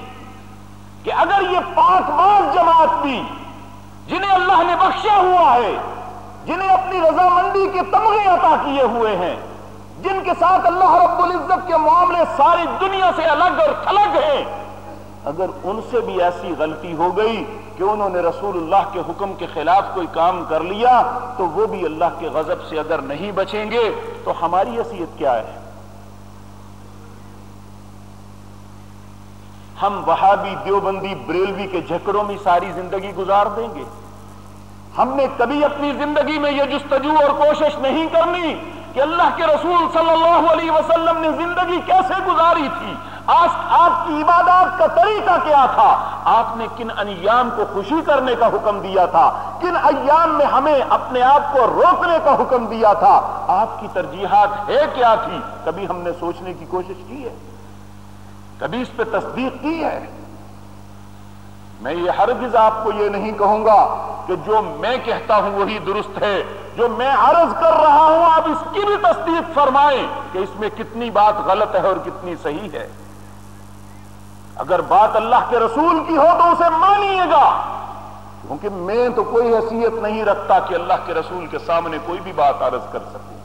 کہ اگر یہ پانچ باز جماعت بھی جنہیں اللہ نے بخشا ہوا ہے جنہیں اپنی رضامندی کے تمغے عطا کیے ہوئے ہیں، جن کے ساتھ اللہ رب العزت کے معاملے ساری دنیا سے الگ اور تھلگ ہیں۔ اگر ان سے بھی ایسی غلطی ہو گئی کہ انہوں نے رسول اللہ کے حکم کے خلاف کوئی کام کر لیا، تو وہ بھی اللہ کے غضب سے اگر نہیں بچیں گے، تو ہماری حیثیت کیا ہے؟ ہم وہابی دیوبندی بریلوی کے جھکڑوں میں ساری زندگی گزار دیں گے۔ ہم نے کبھی اپنی زندگی میں یہ جستجو اور کوشش نہیں کرنی کہ اللہ کے رسول صلی اللہ علیہ وسلم نے زندگی کیسے گزاری تھی۔ آپ کی عبادات کا طریقہ کیا تھا؟ آپ نے کن ایام کو خوشی کرنے کا حکم دیا تھا؟ کن ایام میں ہمیں اپنے آپ کو روکنے کا حکم دیا تھا؟ آپ کی ترجیحات ہے کیا تھی؟ کبھی ہم نے سوچنے کی کوشش کی ہے، کبھی اس پہ تصدیق کی ہے۔ میں یہ ہرگز آپ کو یہ نہیں کہوں گا کہ جو میں کہتا ہوں وہی درست ہے۔ جو میں عرض کر رہا ہوں، آپ اس کی بھی تصدیق فرمائیں کہ اس میں کتنی بات غلط ہے اور کتنی صحیح ہے۔ اگر بات اللہ کے رسول کی ہو تو اسے مانیے گا۔ کیونکہ میں تو کوئی حیثیت نہیں رکھتا کہ اللہ کے رسول کے سامنے کوئی بھی بات عرض کر سکوں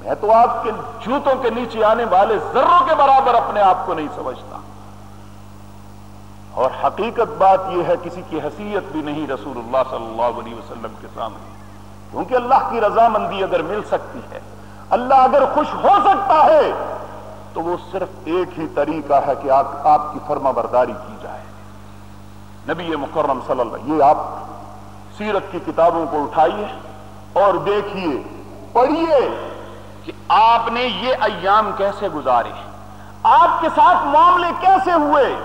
میں تو آپ کے جوتوں کے نیچے آنے والے ذروں کے برابر اپنے آپ کو نہیں سمجھتا۔ اور حقیقت بات یہ ہے کسی کی حیثیت بھی نہیں رسول اللہ صلی اللہ علیہ وسلم کے سامنے۔ کیونکہ اللہ کی رضامندی اگر مل سکتی ہے، اللہ اگر خوش ہو سکتا ہے، تو وہ صرف ایک ہی طریقہ ہے کہ آپ کی فرما برداری کی جائے۔ نبی مکرم صلی اللہ یہ آپ سیرت کی کتابوں کو اٹھائیے اور دیکھیے، پڑھیے کہ آپ نے یہ ایام کیسے گزارے۔ آپ کے ساتھ معاملے کیسے ہوئے؟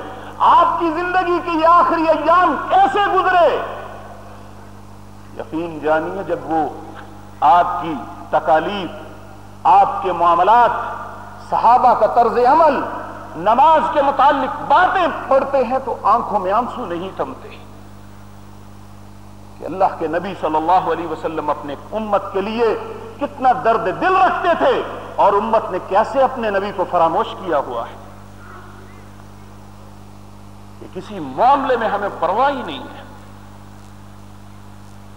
آپ کی زندگی کے یہ آخری ایام کیسے گزرے؟ یقین جانیے جب وہ آپ کی تکالیف، آپ کے معاملات، صحابہ کا طرز عمل، نماز کے متعلق باتیں پڑھتے ہیں تو آنکھوں میں آنسو نہیں تھمتے کہ اللہ کے نبی صلی اللہ علیہ وسلم اپنے امت کے لیے کتنا درد دل رکھتے تھے اور امت نے کیسے اپنے نبی کو فراموش کیا ہوا ہے؟ کہ کسی معاملے میں ہمیں پرواہ ہی نہیں ہے۔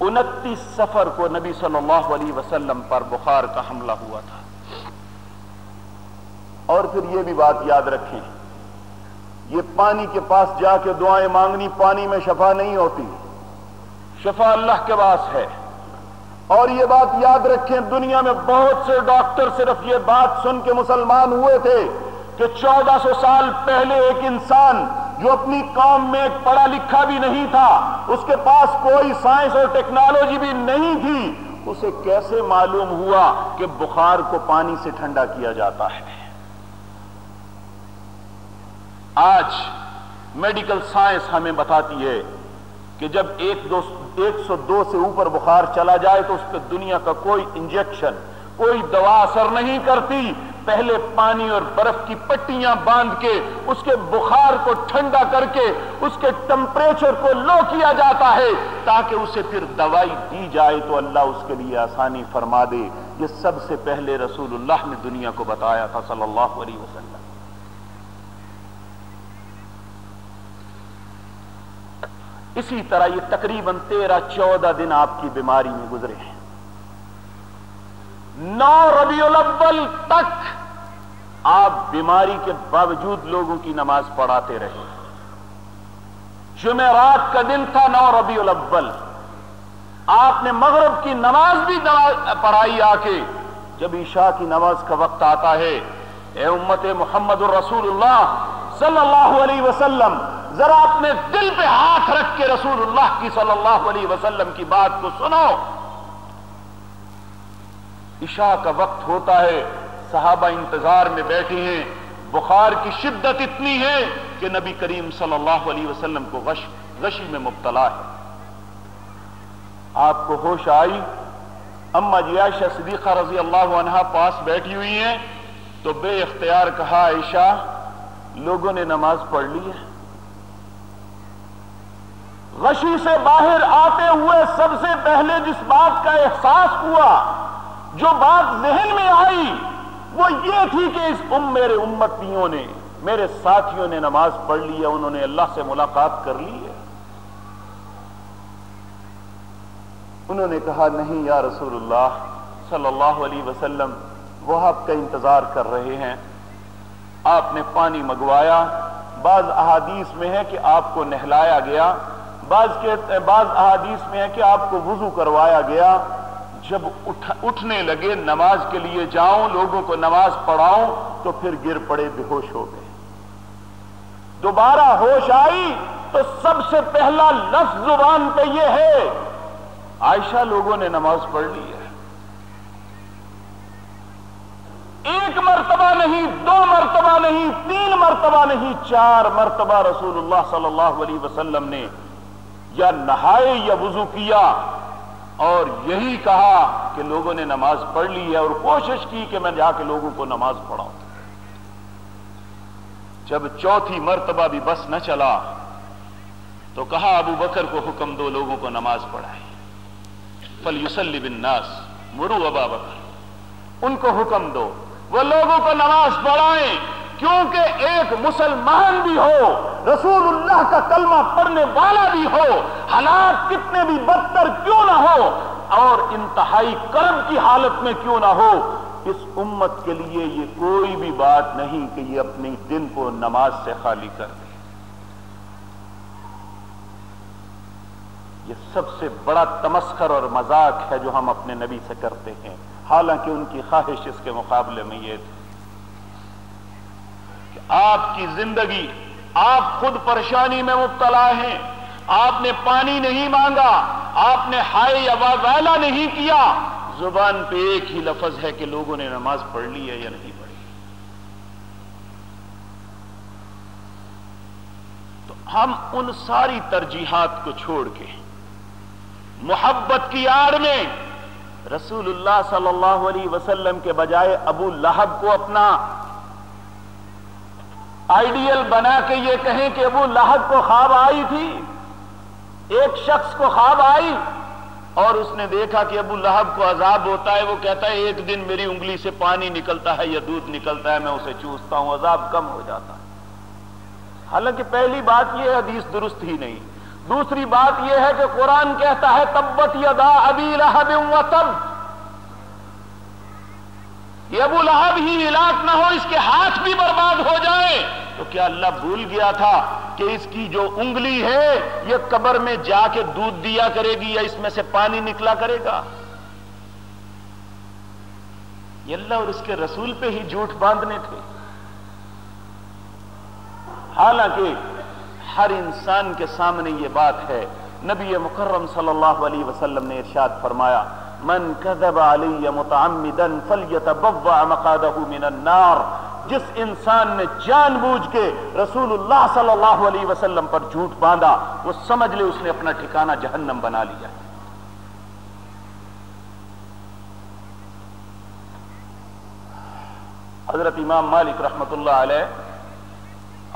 انتیس سفر کو نبی صلی اللہ علیہ وسلم پر بخار کا حملہ ہوا تھا۔ اور پھر یہ بھی بات یاد رکھیں، یہ پانی کے پاس جا کے دعائیں مانگنی پانی میں شفا نہیں ہوتی۔ شفا اللہ کے پاس ہے۔ اور یہ بات یاد رکھیں، دنیا میں بہت سے ڈاکٹر صرف یہ بات سن کے مسلمان ہوئے تھے کہ چودہ سو سال پہلے ایک انسان جو اپنی قوم میں ایک پڑھا لکھا بھی نہیں تھا، اس کے پاس کوئی سائنس اور ٹیکنالوجی بھی نہیں تھی، اسے کیسے معلوم ہوا کہ بخار کو پانی سے ٹھنڈا کیا جاتا ہے؟ آج میڈیکل سائنس ہمیں بتاتی ہے کہ جب ایک دو، ایک سو دو سے اوپر بخار چلا جائے تو اس پہ دنیا کا کوئی انجیکشن، کوئی دوا اثر نہیں کرتی پہلے پانی اور برف کی پٹیاں باندھ کے اس کے بخار کو ٹھنڈا کر کے اس کے ٹمپریچر کو لو کیا جاتا ہے تاکہ اسے پھر دوائی دی جائے تو اللہ اس کے لیے آسانی فرما دے۔ یہ سب سے پہلے رسول اللہ نے دنیا کو بتایا تھا صلی اللہ علیہ وسلم۔ اسی طرح یہ تقریباً تیرہ چودہ دن آپ کی بیماری میں گزرے ہیں۔ نو ربیع الاول تک آپ بیماری کے باوجود لوگوں کی نماز پڑھاتے رہے۔ جمعرات کا دن تھا نو ربیع الاول۔ آپ نے مغرب کی نماز بھی پڑھائی آ کے جب عشاء کی نماز کا وقت آتا ہے، اے امت محمد الرسول اللہ صلی اللہ علیہ وسلم، ذرا اپنے دل پہ ہاتھ رکھ کے رسول اللہ کی صلی اللہ علیہ وسلم کی بات کو سنو عشاء کا وقت ہوتا ہے، صحابہ انتظار میں بیٹھے ہیں۔ بخار کی شدت اتنی ہے کہ نبی کریم صلی اللہ علیہ وسلم کو غش، غشی میں مبتلا ہے۔ آپ کو ہوش آئی؟ اما جی عائشہ صدیقہ رضی اللہ عنہ پاس بیٹھی ہوئی ہیں تو بے اختیار کہا، عائشہ، لوگوں نے نماز پڑھ لی ہے۔ غشی سے باہر آتے ہوئے سب سے پہلے جس بات کا احساس ہوا جو بات ذہن میں آئی، وہ یہ تھی کہ اس ام، میرے امتیوں نے، میرے ساتھیوں نے نماز پڑھ لی ہے، انہوں نے اللہ سے ملاقات کر لی ہے۔ انہوں نے کہا، نہیں یا رسول اللہ صلی اللہ علیہ وسلم، وہ آپ کا انتظار کر رہے ہیں۔ آپ نے پانی منگوایا۔ بعض احادیث میں ہے کہ آپ کو نہلایا گیا۔ بعض کے، بعض احادیث میں ہے کہ آپ کو وضو کروایا گیا۔ جب اٹھنے لگے، نماز کے لیے جاؤں، لوگوں کو نماز پڑھاؤں، تو پھر گر پڑے، بے ہوش ہو گئے۔ دوبارہ ہوش آئی، تو سب سے پہلا لفظ زبان پہ یہ ہے، عائشہ لوگوں نے نماز پڑھ لی ہے۔ ایک مرتبہ نہیں، دو مرتبہ نہیں، تین مرتبہ نہیں، چار مرتبہ رسول اللہ صلی اللہ علیہ وسلم نے یا نہائے یا وضو کیا۔ اور یہی کہا کہ لوگوں نے نماز پڑھ لی ہے اور کوشش کی کہ میں جا کے لوگوں کو نماز پڑھاؤں۔ جب چوتھی مرتبہ بھی بس نہ چلا تو کہا ابو بکر کو حکم دو لوگوں کو نماز پڑھائے فل یوسلی بن ناس مرو ابا بکر۔ ان کو حکم دو، وہ لوگوں کو نماز پڑھائیں کیونکہ ایک مسلمان بھی ہو۔ رسول اللہ کا کلمہ پڑھنے والا بھی ہو، حالات کتنے بھی بدتر کیوں نہ ہو، اور انتہائی کرم کی حالت میں کیوں نہ ہو، اس امت کے لیے یہ کوئی بھی بات نہیں کہ یہ اپنی دن کو نماز سے خالی کر دے۔ یہ سب سے بڑا تمسکر اور مذاق ہے جو ہم اپنے نبی سے کرتے ہیں۔ حالانکہ ان کی خواہش اس کے مقابلے میں یہ تھی کہ آپ کی زندگی آپ خود پریشانی میں مبتلا ہیں۔ آپ نے پانی نہیں مانگا، آپ نے ہائے یا ویلا نہیں کیا۔ زبان پہ ایک ہی لفظ ہے کہ لوگوں نے نماز پڑھ لی ہے یا نہیں پڑھی۔ تو ہم ان ساری ترجیحات کو چھوڑ کے محبت کی آڑ میں رسول اللہ صلی اللہ علیہ وسلم کے بجائے ابو لہب کو اپنا آئیڈیل بنا کے یہ کہیں کہ ابو لہب کو خواب آئی تھی، ایک شخص کو خواب آئی اور اس نے دیکھا کہ ابو لہب کو عذاب ہوتا ہے، وہ کہتا ہے، ایک دن میری انگلی سے پانی نکلتا ہے یا دودھ نکلتا ہے، میں اسے چوستا ہوں، عذاب کم ہو جاتا ہے۔ حالانکہ پہلی بات یہ حدیث درست ہی نہیں، دوسری بات یہ ہے کہ قرآن کہتا ہے، تبت یدا ابی لہب و تب۔ یہ ابو لہب ہی علاق نہ ہو، اس کے ہاتھ بھی برباد ہو جائے۔ تو کیا اللہ بھول گیا تھا کہ اس کی جو انگلی ہے، یہ قبر میں جا کے دودھ دیا کرے گی یا اس میں سے پانی نکلا کرے گا؟ یہ اللہ اور اس کے رسول پہ ہی جھوٹ باندھنے تھے۔ حالانکہ ہر انسان کے سامنے یہ بات ہے۔ نبی مکرم صلی اللہ علیہ وسلم نے ارشاد فرمایا من كذب علی متعمدا فلیتبوع مقادہ من النار. جس انسان نے جان بوجھ کے رسول اللہ صلی اللہ علیہ وسلم پر جھوٹ باندھا، وہ سمجھ لے اس نے اپنا ٹھکانہ جہنم بنا لیا۔ حضرت امام مالک رحمت اللہ علیہ،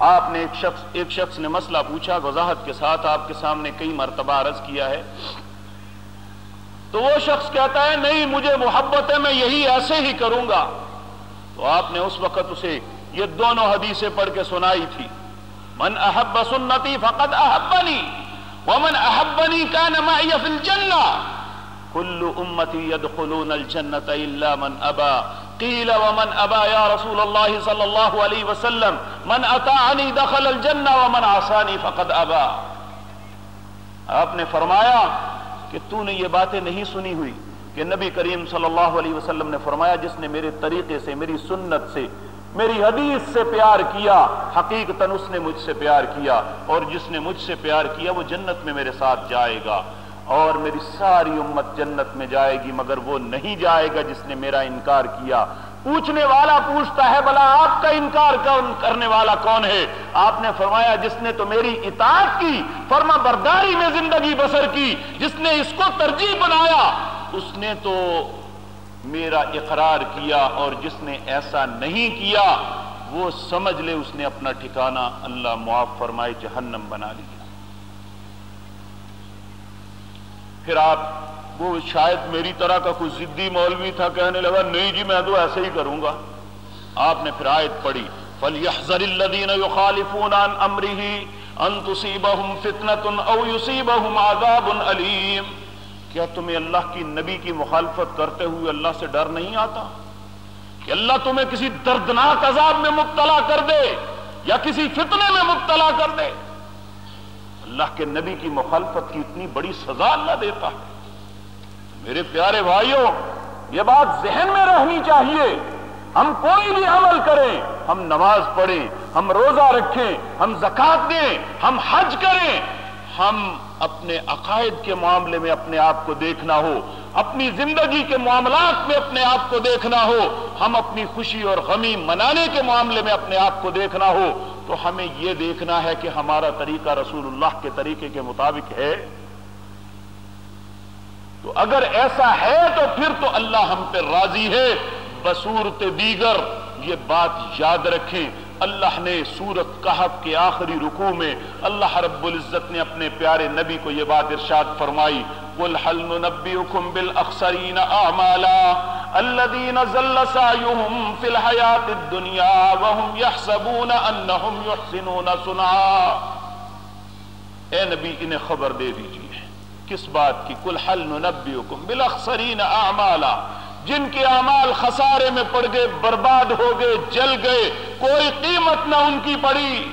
آپ نے ایک شخص ایک شخص نے مسئلہ پوچھا، وضاحت کے ساتھ آپ کے سامنے کئی مرتبہ عرض کیا ہے۔ تو وہ شخص کہتا ہے، نہیں، مجھے محبت ہے، میں یہی ایسے ہی کروں گا. تو آپ نے اس وقت اسے یہ دونوں حدیثیں پڑھ کے سنائی تھی۔ من احب سنتی فقط احبنی، ومن احبنی کان معی فی الجنہ. کل امتی يدخلون الجنة الا من ابا۔ قیل ومن ابا یا رسول اللہ صلی اللہ علیہ وسلم، من اتعنی دخل الجنہ ومن عصانی فقد ابا. آپ نے فرمایا کہ تو نے یہ باتیں نہیں سنی ہوئی کہ نبی کریم صلی اللہ علیہ وسلم نے فرمایا جس نے میرے طریقے سے، میری سنت سے، میری حدیث سے پیار کیا، حقیقتاً اس نے مجھ سے پیار کیا اور جس نے مجھ سے پیار کیا وہ جنت میں میرے ساتھ جائے گا اور میری ساری امت جنت میں جائے گی مگر وہ نہیں جائے گا جس نے میرا انکار کیا۔ پوچھنے والا پوچھتا ہے، بلا آپ کا انکار کرنے والا کون ہے؟ آپ نے فرمایا، جس نے تو میری اطاعت کی، فرما برداری میں زندگی بسر کی، جس نے اس کو ترجیح بنایا، اس نے تو میرا اقرار کیا اور جس نے ایسا نہیں کیا، وہ سمجھ لے، اس نے اپنا ٹھکانہ اللہ معاف فرمائے، جہنم بنا لیا۔ پھر آپ وہ شاید میری طرح کا کوئی ضدی مولوی تھا کہنے لگا، نہیں جی میں تو ایسے ہی کروں گا۔ آپ نے پھر آیت پڑھی، فَلْيَحْذَرِ الَّذِينَ يُخَالِفُونَ عَنْ أَمْرِهِ أَن تُصِيبَهُمْ فِتْنَةٌ أَوْ يُصِيبَهُمْ عَذَابٌ أَلِيمٌ۔ کیا تمہیں اللہ کی نبی کی مخالفت کرتے ہوئے اللہ سے ڈر نہیں آتا؟ کہ اللہ تمہیں کسی دردناک عذاب میں مبتلا کر دے یا کسی فتنے میں مبتلا کر دے؟ اللہ کے نبی کی مخالفت کی اتنی بڑی سزا اللہ دیتا ہے۔ میرے پیارے بھائیوں، یہ بات ذہن میں رہنی چاہیے۔ ہم کوئی بھی عمل کریں، ہم نماز پڑھیں، ہم روزہ رکھیں، ہم زکات دیں، ہم حج کریں، ہم اپنے عقائد کے معاملے میں اپنے آپ کو دیکھنا ہو، اپنی زندگی کے معاملات میں اپنے آپ کو دیکھنا ہو، ہم اپنی خوشی اور غمی منانے کے معاملے میں اپنے آپ کو دیکھنا ہو۔ تو ہمیں یہ دیکھنا ہے کہ ہمارا طریقہ رسول اللہ کے طریقے کے مطابق ہے۔ تو اگر ایسا ہے تو پھر تو اللہ ہم پہ راضی ہے۔ بصورت دیگر، یہ بات یاد رکھیں۔ اللہ نے سورت کہف کے آخری رکوع میں اللہ رب العزت نے اپنے پیارے نبی کو یہ بات ارشاد فرمائی، قل هل ننبئكم بالاخسرين اعمالا الذين ضل سعيهم في الحياه الدنيا وهم يحسبون انهم يحسنون صنعا۔ اے نبی، انہیں خبر دے دیجیے۔ کس بات کی؟ کل حل ننبئكم بالاخسرين اعمالا۔ جن کے اعمال خسارے میں پڑ گئے، برباد ہو گئے، جل گئے، کوئی قیمت نہ ان کی پڑی۔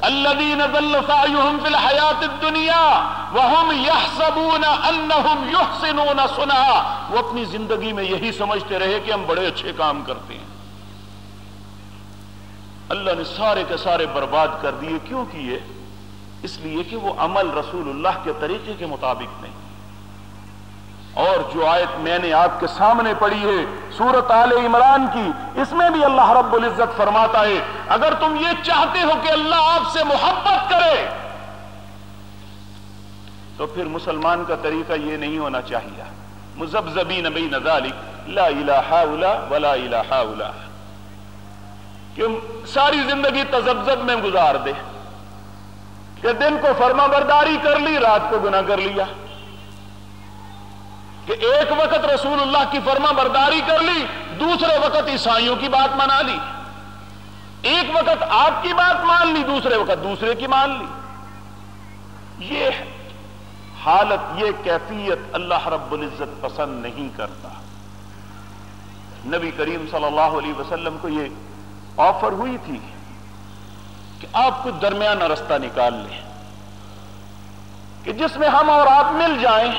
الذين ضل سعيهم في الحياه الدنيا وهم يحسبون انهم يحسنون صنعا۔ وہ اپنی زندگی میں یہی سمجھتے رہے کہ ہم بڑے اچھے کام کرتے ہیں۔ اللہ نے سارے کے سارے برباد کر دیے۔ کیوں کیے؟ اس لیے کہ وہ عمل رسول اللہ کے طریقے کے مطابق نہیں۔ اور جو آیت میں نے آپ کے سامنے پڑھی ہے، سورت آل عمران کی، اس میں بھی اللہ رب العزت فرماتا ہے، اگر تم یہ چاہتے ہو کہ اللہ آپ سے محبت کرے، تو پھر مسلمان کا طریقہ یہ نہیں ہونا چاہیے۔ مزبزبین بین ذالک، لا الہ الا ولا الہ الا کہ ساری زندگی تزبزب میں گزار دے۔ کہ دن کو فرما برداری کر لی، رات کو گناہ کر لیا۔ کہ ایک وقت رسول اللہ کی فرما برداری کر لی، دوسرے وقت عیسائیوں کی بات منا لی ایک وقت آپ کی بات مان لی، دوسرے وقت دوسرے کی مان لی۔ یہ حالت، یہ کیفیت اللہ رب العزت پسند نہیں کرتا۔ نبی کریم صلی اللہ علیہ وسلم کو یہ آفر ہوئی تھی۔ کہ آپ کو درمیانہ رستہ نکال لیں کہ جس میں ہم اور آپ مل جائیں،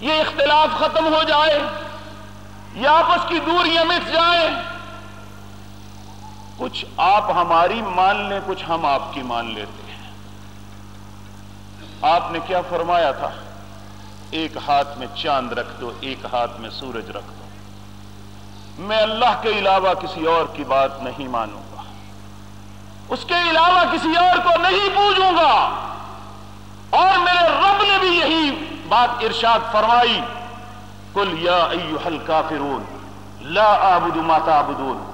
یہ اختلاف ختم ہو جائے، یہ آپس کی دوریاں مٹ جائیں۔ کچھ آپ ہماری مان لیں، کچھ ہم آپ کی مان لیتے ہیں۔ آپ نے کیا فرمایا تھا؟ ایک ہاتھ میں چاند رکھ دو، ایک ہاتھ میں سورج رکھ دو۔ میں اللہ کے علاوہ کسی اور کی بات نہیں مانوں۔ اس کے علاوہ کسی اور کو نہیں پوجوں گا۔ اور میرے رب نے بھی یہی بات ارشاد فرمائی۔ کل یا ایوہ الکافرون، لا آبد ما تعبدون۔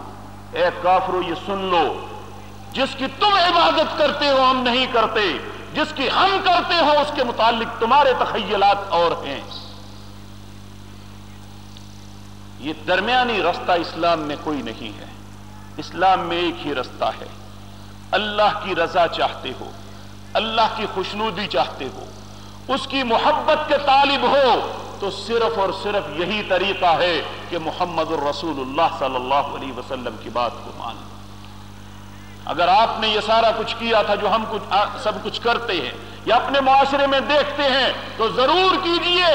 اے کافرو، یہ سن لو۔ جس کی تم عبادت کرتے ہو، ہم نہیں کرتے۔ جس کی ہم کرتے ہو، اس کے متعلق تمہارے تخیلات اور ہیں۔ یہ درمیانی رستہ اسلام میں کوئی نہیں ہے۔ اسلام میں ایک ہی رستہ ہے۔ اللہ کی رضا چاہتے ہو، اللہ کی خوشنودی چاہتے ہو، اس کی محبت کے طالب ہو، تو صرف اور صرف یہی طریقہ ہے کہ محمد الرسول اللہ صلی اللہ علیہ وسلم کی بات کو مان اگر آپ نے یہ سارا کچھ کیا تھا جو ہم کچھ سب کچھ کرتے ہیں، یا اپنے معاشرے میں دیکھتے ہیں، تو ضرور کیجیے۔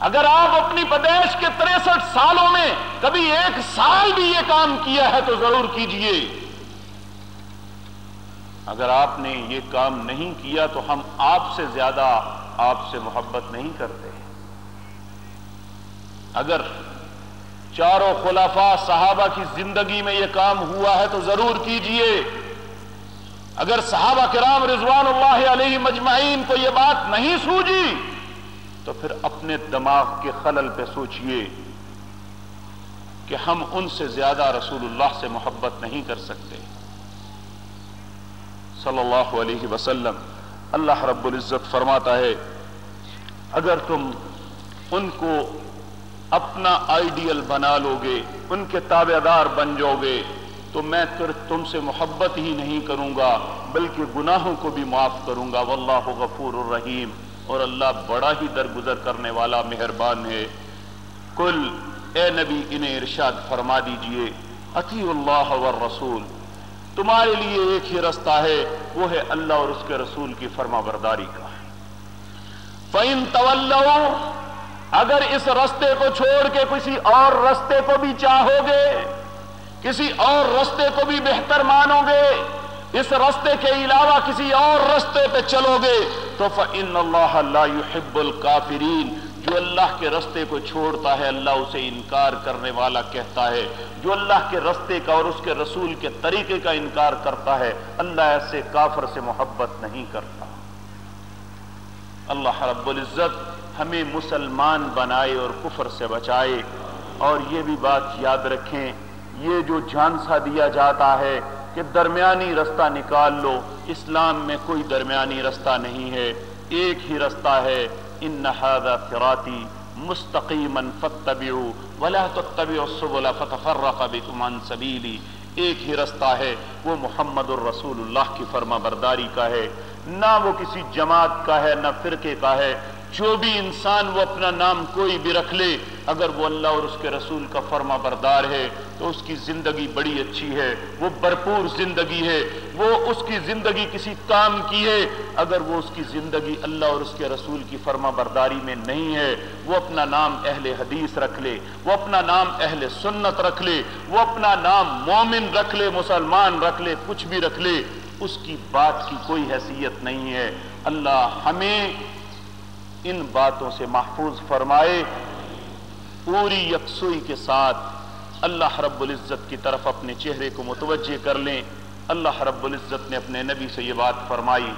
اگر آپ اپنی پدیش کے تریسٹھ سالوں میں کبھی ایک سال بھی یہ کام کیا ہے، تو ضرور کیجیے۔ اگر آپ نے یہ کام نہیں کیا تو ہم آپ سے زیادہ آپ سے محبت نہیں کرتے اگر چاروں خلافہ صحابہ کی زندگی میں یہ کام ہوا ہے تو ضرور کیجیے۔ اگر صحابہ کرام رضوان اللہ علیہ مجمعین کو یہ بات نہیں سوجی تو پھر اپنے دماغ کے خلل پہ سوچئے کہ ہم ان سے زیادہ رسول اللہ سے محبت نہیں کر سکتے۔ صلی اللہ علیہ وسلم، اللہ رب العزت فرماتا ہے، اگر تم ان کو اپنا آئیڈیل بنا لو گے ان کے تابع دار بن جاؤ گے تو میں تم سے محبت ہی نہیں کروں گا، بلکہ گناہوں کو بھی معاف کروں گا۔ واللہ غفور الرحیم۔ اور اللہ بڑا ہی درگزر کرنے والا مہربان ہے۔ کل اے نبی، انہیں ارشاد فرما دیجیے اتی اللہ والرسول۔ تمہارے لیے ایک ہی رستہ ہے، وہ ہے اللہ اور اس کے رسول کی فرما برداری کا۔ فَإِن تَوَلَّوْا، اگر اس رستے کو چھوڑ کے کسی اور رستے کو بھی چاہو گے کسی اور رستے کو بھی بہتر مانو گے اس رستے کے علاوہ کسی اور رستے پہ چلو گے تو فَإِنَّ اللَّهَ لَا يُحِبُّ الْكَافِرِينَ۔ جو اللہ کے رستے کو چھوڑتا ہے، اللہ اسے انکار کرنے والا کہتا ہے۔ جو اللہ کے رستے کا اور اس کے رسول کے طریقے کا انکار کرتا ہے، اللہ ایسے کافر سے محبت نہیں کرتا۔ اللہ رب العزت ہمیں مسلمان بنائے اور کفر سے بچائے۔ اور یہ بھی بات یاد رکھیں، یہ جو جھانسا دیا جاتا ہے کہ درمیانی رستہ نکال لو، اسلام میں کوئی درمیانی رستہ نہیں ہے۔ ایک ہی رستہ ہے ان هذا صراطي مستقیما فتبعوا ولا تتبعوا السبل فتفرق بكم عن سبیلی ایک ہی رستہ ہے، وہ محمد الرسول اللہ کی فرما برداری کا ہے، نہ وہ کسی جماعت کا ہے، نہ فرقے کا ہے جو بھی انسان وہ اپنا نام کوئی بھی رکھ لے، اگر وہ اللہ اور اس کے رسول کا فرما بردار ہے، تو اس کی زندگی بڑی اچھی ہے، وہ بھرپور زندگی ہے، وہ اس کی زندگی کسی کام کی ہے۔ اگر وہ اس کی زندگی اللہ اور اس کے رسول کی فرما برداری میں نہیں ہے، وہ اپنا نام اہل حدیث رکھ لے، وہ اپنا نام اہل سنت رکھ لے، وہ اپنا نام مومن رکھ لے، مسلمان رکھ لے، کچھ بھی رکھ لے، اس کی بات کی کوئی حیثیت نہیں ہے۔ اللہ ہمیں ان باتوں سے محفوظ فرمائے، پوری یکسوئی کے ساتھ اللہ رب العزت کی طرف اپنے چہرے کو متوجہ کر لیں۔ اللہ رب العزت نے اپنے نبی سے یہ بات فرمائی،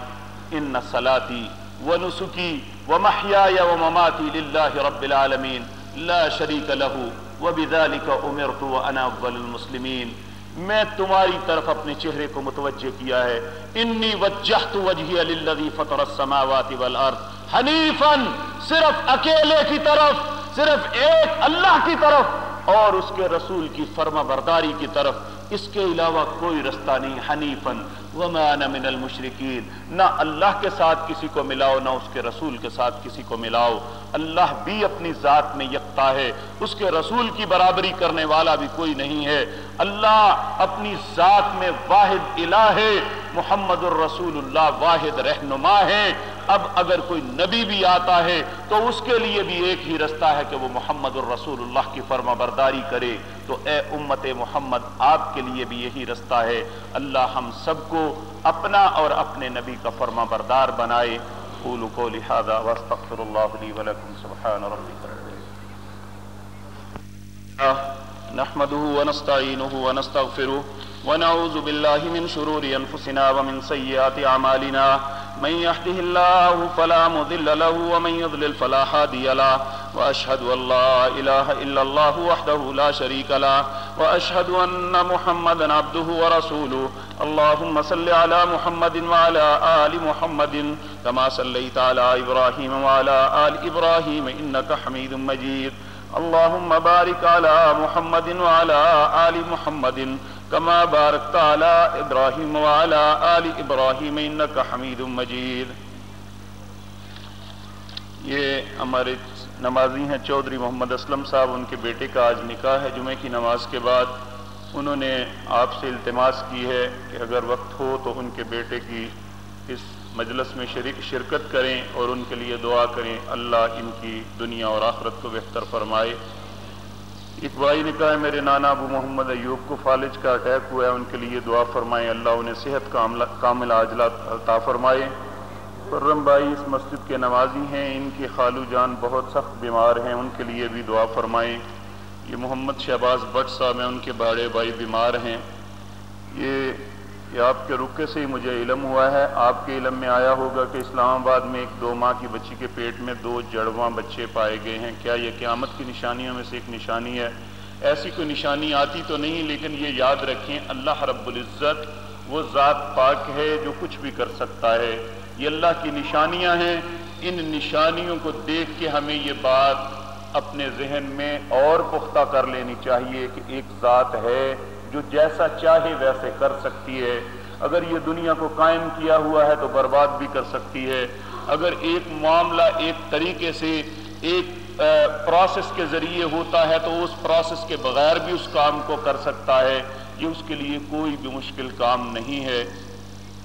ان صلاتی و نسخی و محیا و مماتی للہ رب العالمین، لا شریک لہو و بذالک امرت و انا اول المسلمین۔ میں تمہاری طرف اپنے چہرے کو متوجہ کیا ہے۔ انی وجہت وجہی للذی فطر السماوات والارض حنیفن صرف اکیلے کی طرف، صرف ایک اللہ کی طرف اور اس کے رسول کی فرما برداری کی طرف، اس کے علاوہ کوئی رستہ نہیں حنیفن وما انا من المشرکین نہ اللہ کے ساتھ کسی کو ملاؤ، نہ اس کے رسول کے ساتھ کسی کو ملاؤ. اللہ بھی اپنی ذات میں یکتا ہے، اس کے رسول کی برابری کرنے والا بھی کوئی نہیں ہے. اللہ اپنی ذات میں واحد الہ ہے، محمد الرسول اللہ واحد رہنما ہے. اب اگر کوئی نبی بھی آتا ہے تو اس کے لیے بھی ایک ہی رستہ ہے کہ وہ محمد الرسول اللہ کی فرما برداری کرے تو اے امت محمد، آپ کے لیے بھی یہی رستہ ہے۔ اللہ ہم سب کو اپنا اور اپنے نبی کا فرما بردار بنائے۔ قولوا قولي هذا واستغفر الله لي ولكم سبحان ربك نحمده ونستعينه ونستغفره ونعوذ بالله من شرور أنفسنا ومن سيئات أعمالنا. من يهده الله فلا مضل له ومن يضلل فلا هادي له. وأشهد أن لا إله إلا الله وحده لا شريك له. وأشهد أن محمدا عبده ورسوله. اللهم صل على محمد وعلى آل محمد كما صليت على إبراهيم وعلى آل إبراهيم إنك حميد مجيد. اللهم بارك على محمد وعلى آل محمد كما باركت على ابراهيم وعلى ال ابراهيم انك حميد مجيد. یہ ہمارے نمازی ہیں، چودھری محمد اسلم صاحب، ان کے بیٹے کا آج نکاح ہے، جمعہ کی نماز کے بعد انہوں نے آپ سے التماس کی ہے کہ اگر وقت ہو تو ان کے بیٹے کی اس مجلس میں شرکت کریں اور ان کے لیے دعا کریں، اللہ ان کی دنیا اور آخرت کو بہتر فرمائے۔ ایک بھائی نے کہا ہے، میرے نانا ابو محمد ایوب کو فالج کا اٹیک ہوا ہے، ان کے لیے دعا فرمائیں، اللہ انہیں صحت کامل عاجلہ عطا فرمائے۔ خرم بھائی، اس مسجد کے نمازی ہیں، ان کے خالو جان بہت سخت بیمار ہیں، ان کے لیے بھی دعا فرمائیں۔ یہ محمد شہباز بٹ صاحب ہیں، ان کے بڑے بھائی بیمار ہیں۔ یہ کہ آپ کے رکے سے ہی مجھے علم ہوا ہے۔ آپ کے علم میں آیا ہوگا کہ اسلام آباد میں ایک دو ماہ کی بچی کے پیٹ میں دو جڑواں بچے پائے گئے ہیں۔ کیا یہ قیامت کی نشانیوں میں سے ایک نشانی ہے؟ ایسی کوئی نشانی آتی تو نہیں، لیکن یہ یاد رکھیں، اللہ رب العزت وہ ذات پاک ہے جو کچھ بھی کر سکتا ہے۔ یہ اللہ کی نشانیاں ہیں۔ ان نشانیوں کو دیکھ کے ہمیں یہ بات اپنے ذہن میں اور پختہ کر لینی چاہیے کہ ایک ذات ہے۔ جو جیسا چاہے ویسے کر سکتی ہے۔ اگر یہ دنیا کو قائم کیا ہوا ہے تو برباد بھی کر سکتی ہے۔ اگر ایک معاملہ ایک طریقے سے ایک پروسیس کے ذریعے ہوتا ہے تو اس پروسیس کے بغیر بھی اس کام کو کر سکتا ہے۔ یہ اس کے لیے کوئی بھی مشکل کام نہیں ہے۔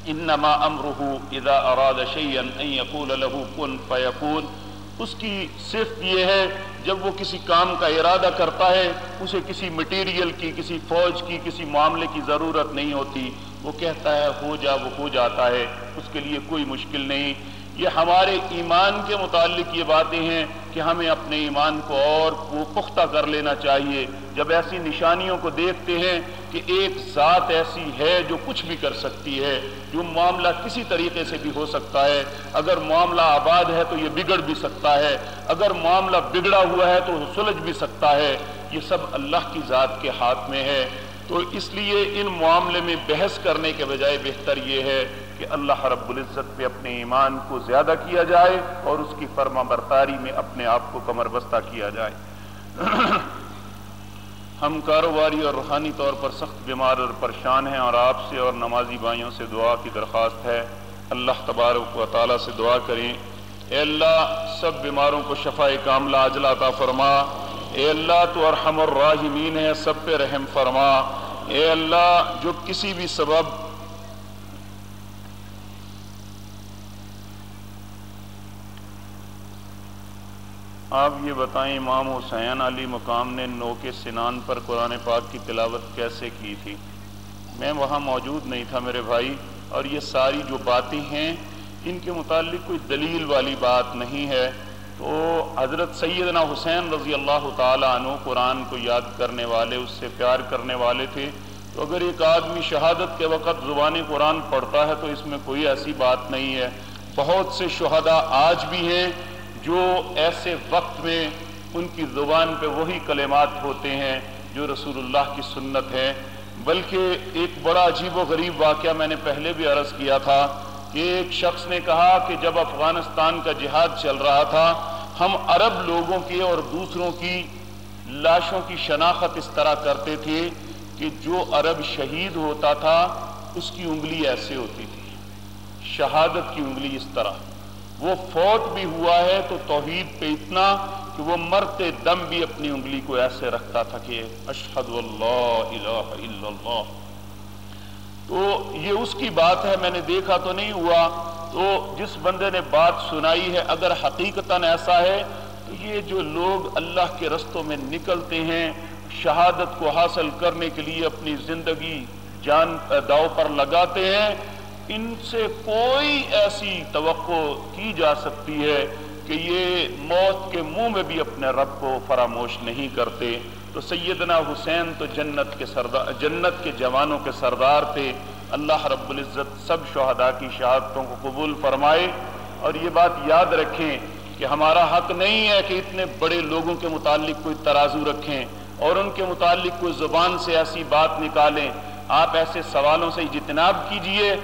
انما امرہ اذا اراد شیئا ان یقول له کن فیکون۔ اس کی صرف یہ ہے، جب وہ کسی کام کا ارادہ کرتا ہے، اسے کسی مٹیریل کی، کسی فوج کی، کسی معاملے کی ضرورت نہیں ہوتی۔ وہ کہتا ہے، ہو جا، وہ ہو جاتا ہے، اس کے لیے کوئی مشکل نہیں۔ یہ ہمارے ایمان کے متعلق یہ باتیں ہیں کہ ہمیں اپنے ایمان کو اور پختہ کر لینا چاہیے۔ جب ایسی نشانیوں کو دیکھتے ہیں کہ ایک ذات ایسی ہے جو کچھ بھی کر سکتی ہے، جو معاملہ کسی طریقے سے بھی ہو سکتا ہے۔ اگر معاملہ آباد ہے تو یہ بگڑ بھی سکتا ہے۔ اگر معاملہ بگڑا ہوا ہے تو سلجھ بھی سکتا ہے۔ یہ سب اللہ کی ذات کے ہاتھ میں ہے۔ تو اس لیے ان معاملے میں بحث کرنے کے بجائے بہتر یہ ہے کہ اللہ رب العزت پہ اپنے ایمان کو زیادہ کیا جائے اور اس کی فرما برتاری میں اپنے آپ کو کمر بستہ کیا جائے۔ ہم کاروباری اور روحانی طور پر سخت بیمار اور پریشان ہیں اور آپ سے اور نمازی بھائیوں سے دعا کی درخواست ہے۔ اللہ تبارک و تعالیٰ سے دعا کریں۔ اے اللہ، سب بیماروں کو شفا کاملہ اجلا عطا فرما۔ اے اللہ، تو ارحم الراحمین ہے، سب پہ رحم فرما۔ اے اللہ، جو کسی بھی سبب آپ یہ بتائیں، امام حسین علی مقام نے نو کے سنان پر قرآن پاک کی تلاوت کیسے کی تھی؟ میں وہاں موجود نہیں تھا میرے بھائی، اور یہ ساری جو باتیں ہیں، ان کے متعلق کوئی دلیل والی بات نہیں ہے۔ تو حضرت سیدنا حسین رضی اللہ تعالیٰ عنہ قرآن کو یاد کرنے والے، اس سے پیار کرنے والے تھے۔ تو اگر ایک آدمی شہادت کے وقت زبان قرآن پڑھتا ہے، تو اس میں کوئی ایسی بات نہیں ہے۔ بہت سے شہداء آج بھی ہیں جو ایسے وقت میں ان کی زبان پہ وہی کلمات ہوتے ہیں جو رسول اللہ کی سنت ہے بلکہ ایک بڑا عجیب و غریب واقعہ میں نے پہلے بھی عرض کیا تھا کہ ایک شخص نے کہا کہ جب افغانستان کا جہاد چل رہا تھا، ہم عرب لوگوں کی اور دوسروں کی لاشوں کی شناخت اس طرح کرتے تھے کہ جو عرب شہید ہوتا تھا، اس کی انگلی ایسے ہوتی تھی، شہادت کی انگلی اس طرح۔ وہ فوت بھی ہوا ہے تو توحید پہ اتنا کہ وہ مرتے دم بھی اپنی انگلی کو ایسے رکھتا تھا کہ اشہد اللہ الہ الا اللہ۔ تو یہ اس کی بات ہے، میں نے دیکھا تو نہیں ہوا۔ تو جس بندے نے بات سنائی ہے، اگر حقیقتاً ایسا ہے، تو یہ جو لوگ اللہ کے رستوں میں نکلتے ہیں، شہادت کو حاصل کرنے کے لیے اپنی زندگی جان، داؤ پر لگاتے ہیں ان سے کوئی ایسی توقع کی جا سکتی ہے کہ یہ موت کے منہ میں بھی اپنے رب کو فراموش نہیں کرتے؟ تو سیدنا حسین تو جنت کے سردار جنت کے جوانوں کے سردار تھے۔ اللہ رب العزت سب شہداء کی شہادتوں کو قبول فرمائے۔ اور یہ بات یاد رکھیں کہ ہمارا حق نہیں ہے کہ اتنے بڑے لوگوں کے متعلق کوئی ترازو رکھیں اور ان کے متعلق کوئی زبان سے ایسی بات نکالیں۔ آپ ایسے سوالوں سے اجتناب کیجیے۔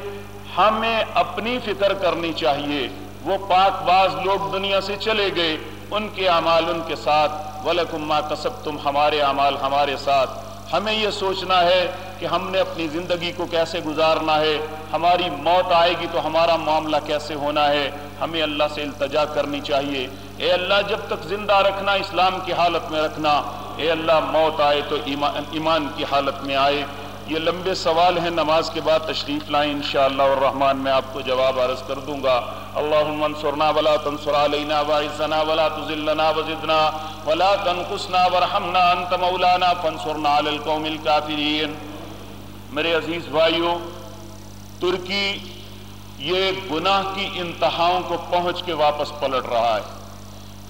ہمیں اپنی فکر کرنی چاہیے۔ وہ پاک باز لوگ دنیا سے چلے گئے۔ ان کے اعمال ان کے ساتھ۔ وَلَكُمْ مَا قَسَبْتُمْ ہمارے اعمال ہمارے ساتھ۔ ہمیں یہ سوچنا ہے کہ ہم نے اپنی زندگی کو کیسے گزارنا ہے۔ ہماری موت آئے گی تو ہمارا معاملہ کیسے ہونا ہے؟ ہمیں اللہ سے التجا کرنی چاہیے۔ اے اللہ، جب تک زندہ رکھنا، اسلام کی حالت میں رکھنا۔ اے اللہ، موت آئے تو ایمان کی حالت میں آئے۔ یہ لمبے سوال ہیں، نماز کے بعد تشریف لائیں، انشاءاللہ الرحمن میں آپ کو جواب عرض کر دوں گا۔ اللہم انصرنا ولا تنصر علینا وعزنا ولا تزلنا وزدنا ولا تنقصنا ورحمنا انت مولانا فانصرنا علی القوم الكافرین۔ میرے عزیز بھائیوں، ترکی یہ گناہ کی انتہاؤں کو پہنچ کے واپس پلٹ رہا ہے۔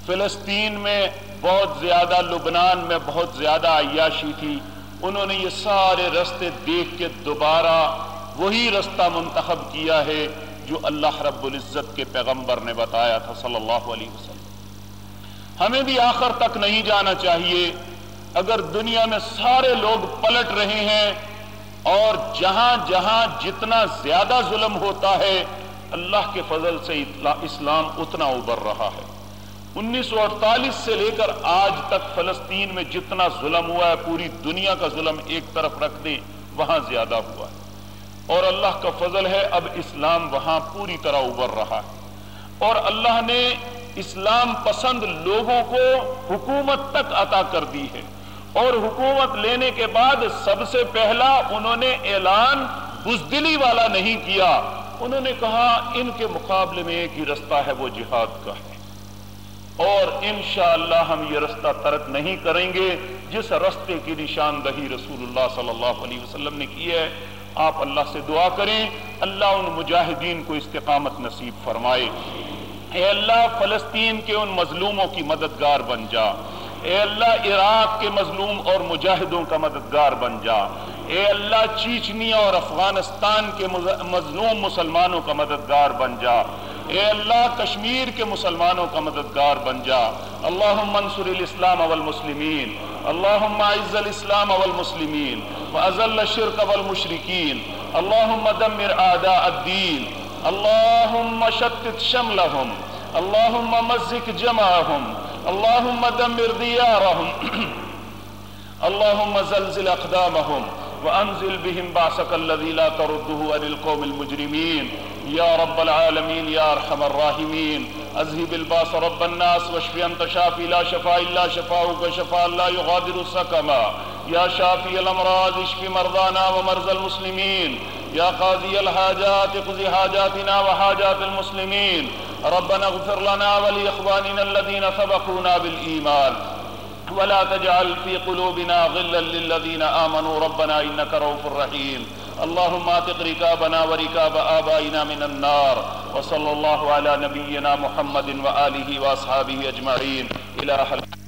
فلسطین میں بہت زیادہ، لبنان میں بہت زیادہ عیاشی تھی۔ انہوں نے یہ سارے رستے دیکھ کے دوبارہ وہی رستہ منتخب کیا ہے جو اللہ رب العزت کے پیغمبر نے بتایا تھا صلی اللہ علیہ وسلم۔ ہمیں بھی آخر تک نہیں جانا چاہیے۔ اگر دنیا میں سارے لوگ پلٹ رہے ہیں اور جہاں جہاں جتنا زیادہ ظلم ہوتا ہے، اللہ کے فضل سے اسلام اتنا ابھر رہا ہے۔ انیس سو اڑتالیس سے لے کر آج تک فلسطین میں جتنا ظلم ہوا ہے، پوری دنیا کا ظلم ایک طرف رکھ دیں، وہاں زیادہ ہوا ہے۔ اور اللہ کا فضل ہے، اب اسلام وہاں پوری طرح ابھر رہا ہے۔ اور اللہ نے اسلام پسند لوگوں کو حکومت تک عطا کر دی ہے۔ اور حکومت لینے کے بعد سب سے پہلا انہوں نے اعلان بزدلی والا نہیں کیا۔ انہوں نے کہا، ان کے مقابلے میں ایک ہی رستہ ہے، وہ جہاد کا ہے۔ اور انشاءاللہ ہم یہ رستہ ترک نہیں کریں گے۔ جس رستے کی نشاندہی رسول اللہ صلی اللہ علیہ وسلم نے کی ہے، آپ اللہ سے دعا کریں۔ اللہ ان مجاہدین کو استقامت نصیب فرمائے۔ اے اللہ، فلسطین کے ان مظلوموں کی مددگار بن جا۔ اے اللہ، عراق کے مظلوم اور مجاہدوں کا مددگار بن جا۔ اے اللہ، چیچنیا اور افغانستان کے مظلوم مسلمانوں کا مددگار بن جا۔ اے اللہ، کشمیر کے مسلمانوں کا مددگار بن جا۔ اللہم منصر الاسلام والمسلمین، اللہم عز الاسلام والمسلمین وازل الشرک والمشرکین، اللہم دمر اعداء الدین، اللہم شتت شملہم، اللہم مزک جمعہم، اللہم دمر دیارہم، اللہم زلزل اقدامہم، وانزل بهم بعثك الذي لا ترده عن القوم المجرمين يا رب العالمين يا أرحم الراحمين. أذهب الباس رب الناس واشفي أنت شافي لا شفاء إلا شفاؤك شفاء لا يغادر سقما. يا شافي الأمراض اشف مرضانا ومرضى المسلمين. يا قاضي الحاجات اقض حاجاتنا وحاجات المسلمين. ربنا اغفر لنا ولإخواننا الذين سبقونا بالإيمان. ولا تجعل في قلوبنا غلا للذين آمنوا. ربنا إنك روف رحيم. اللهم آتق رقابنا ورقاب آبائنا من النار، وصلى الله على نبينا محمد وآله وأصحابه أجمعين. إلى حلقة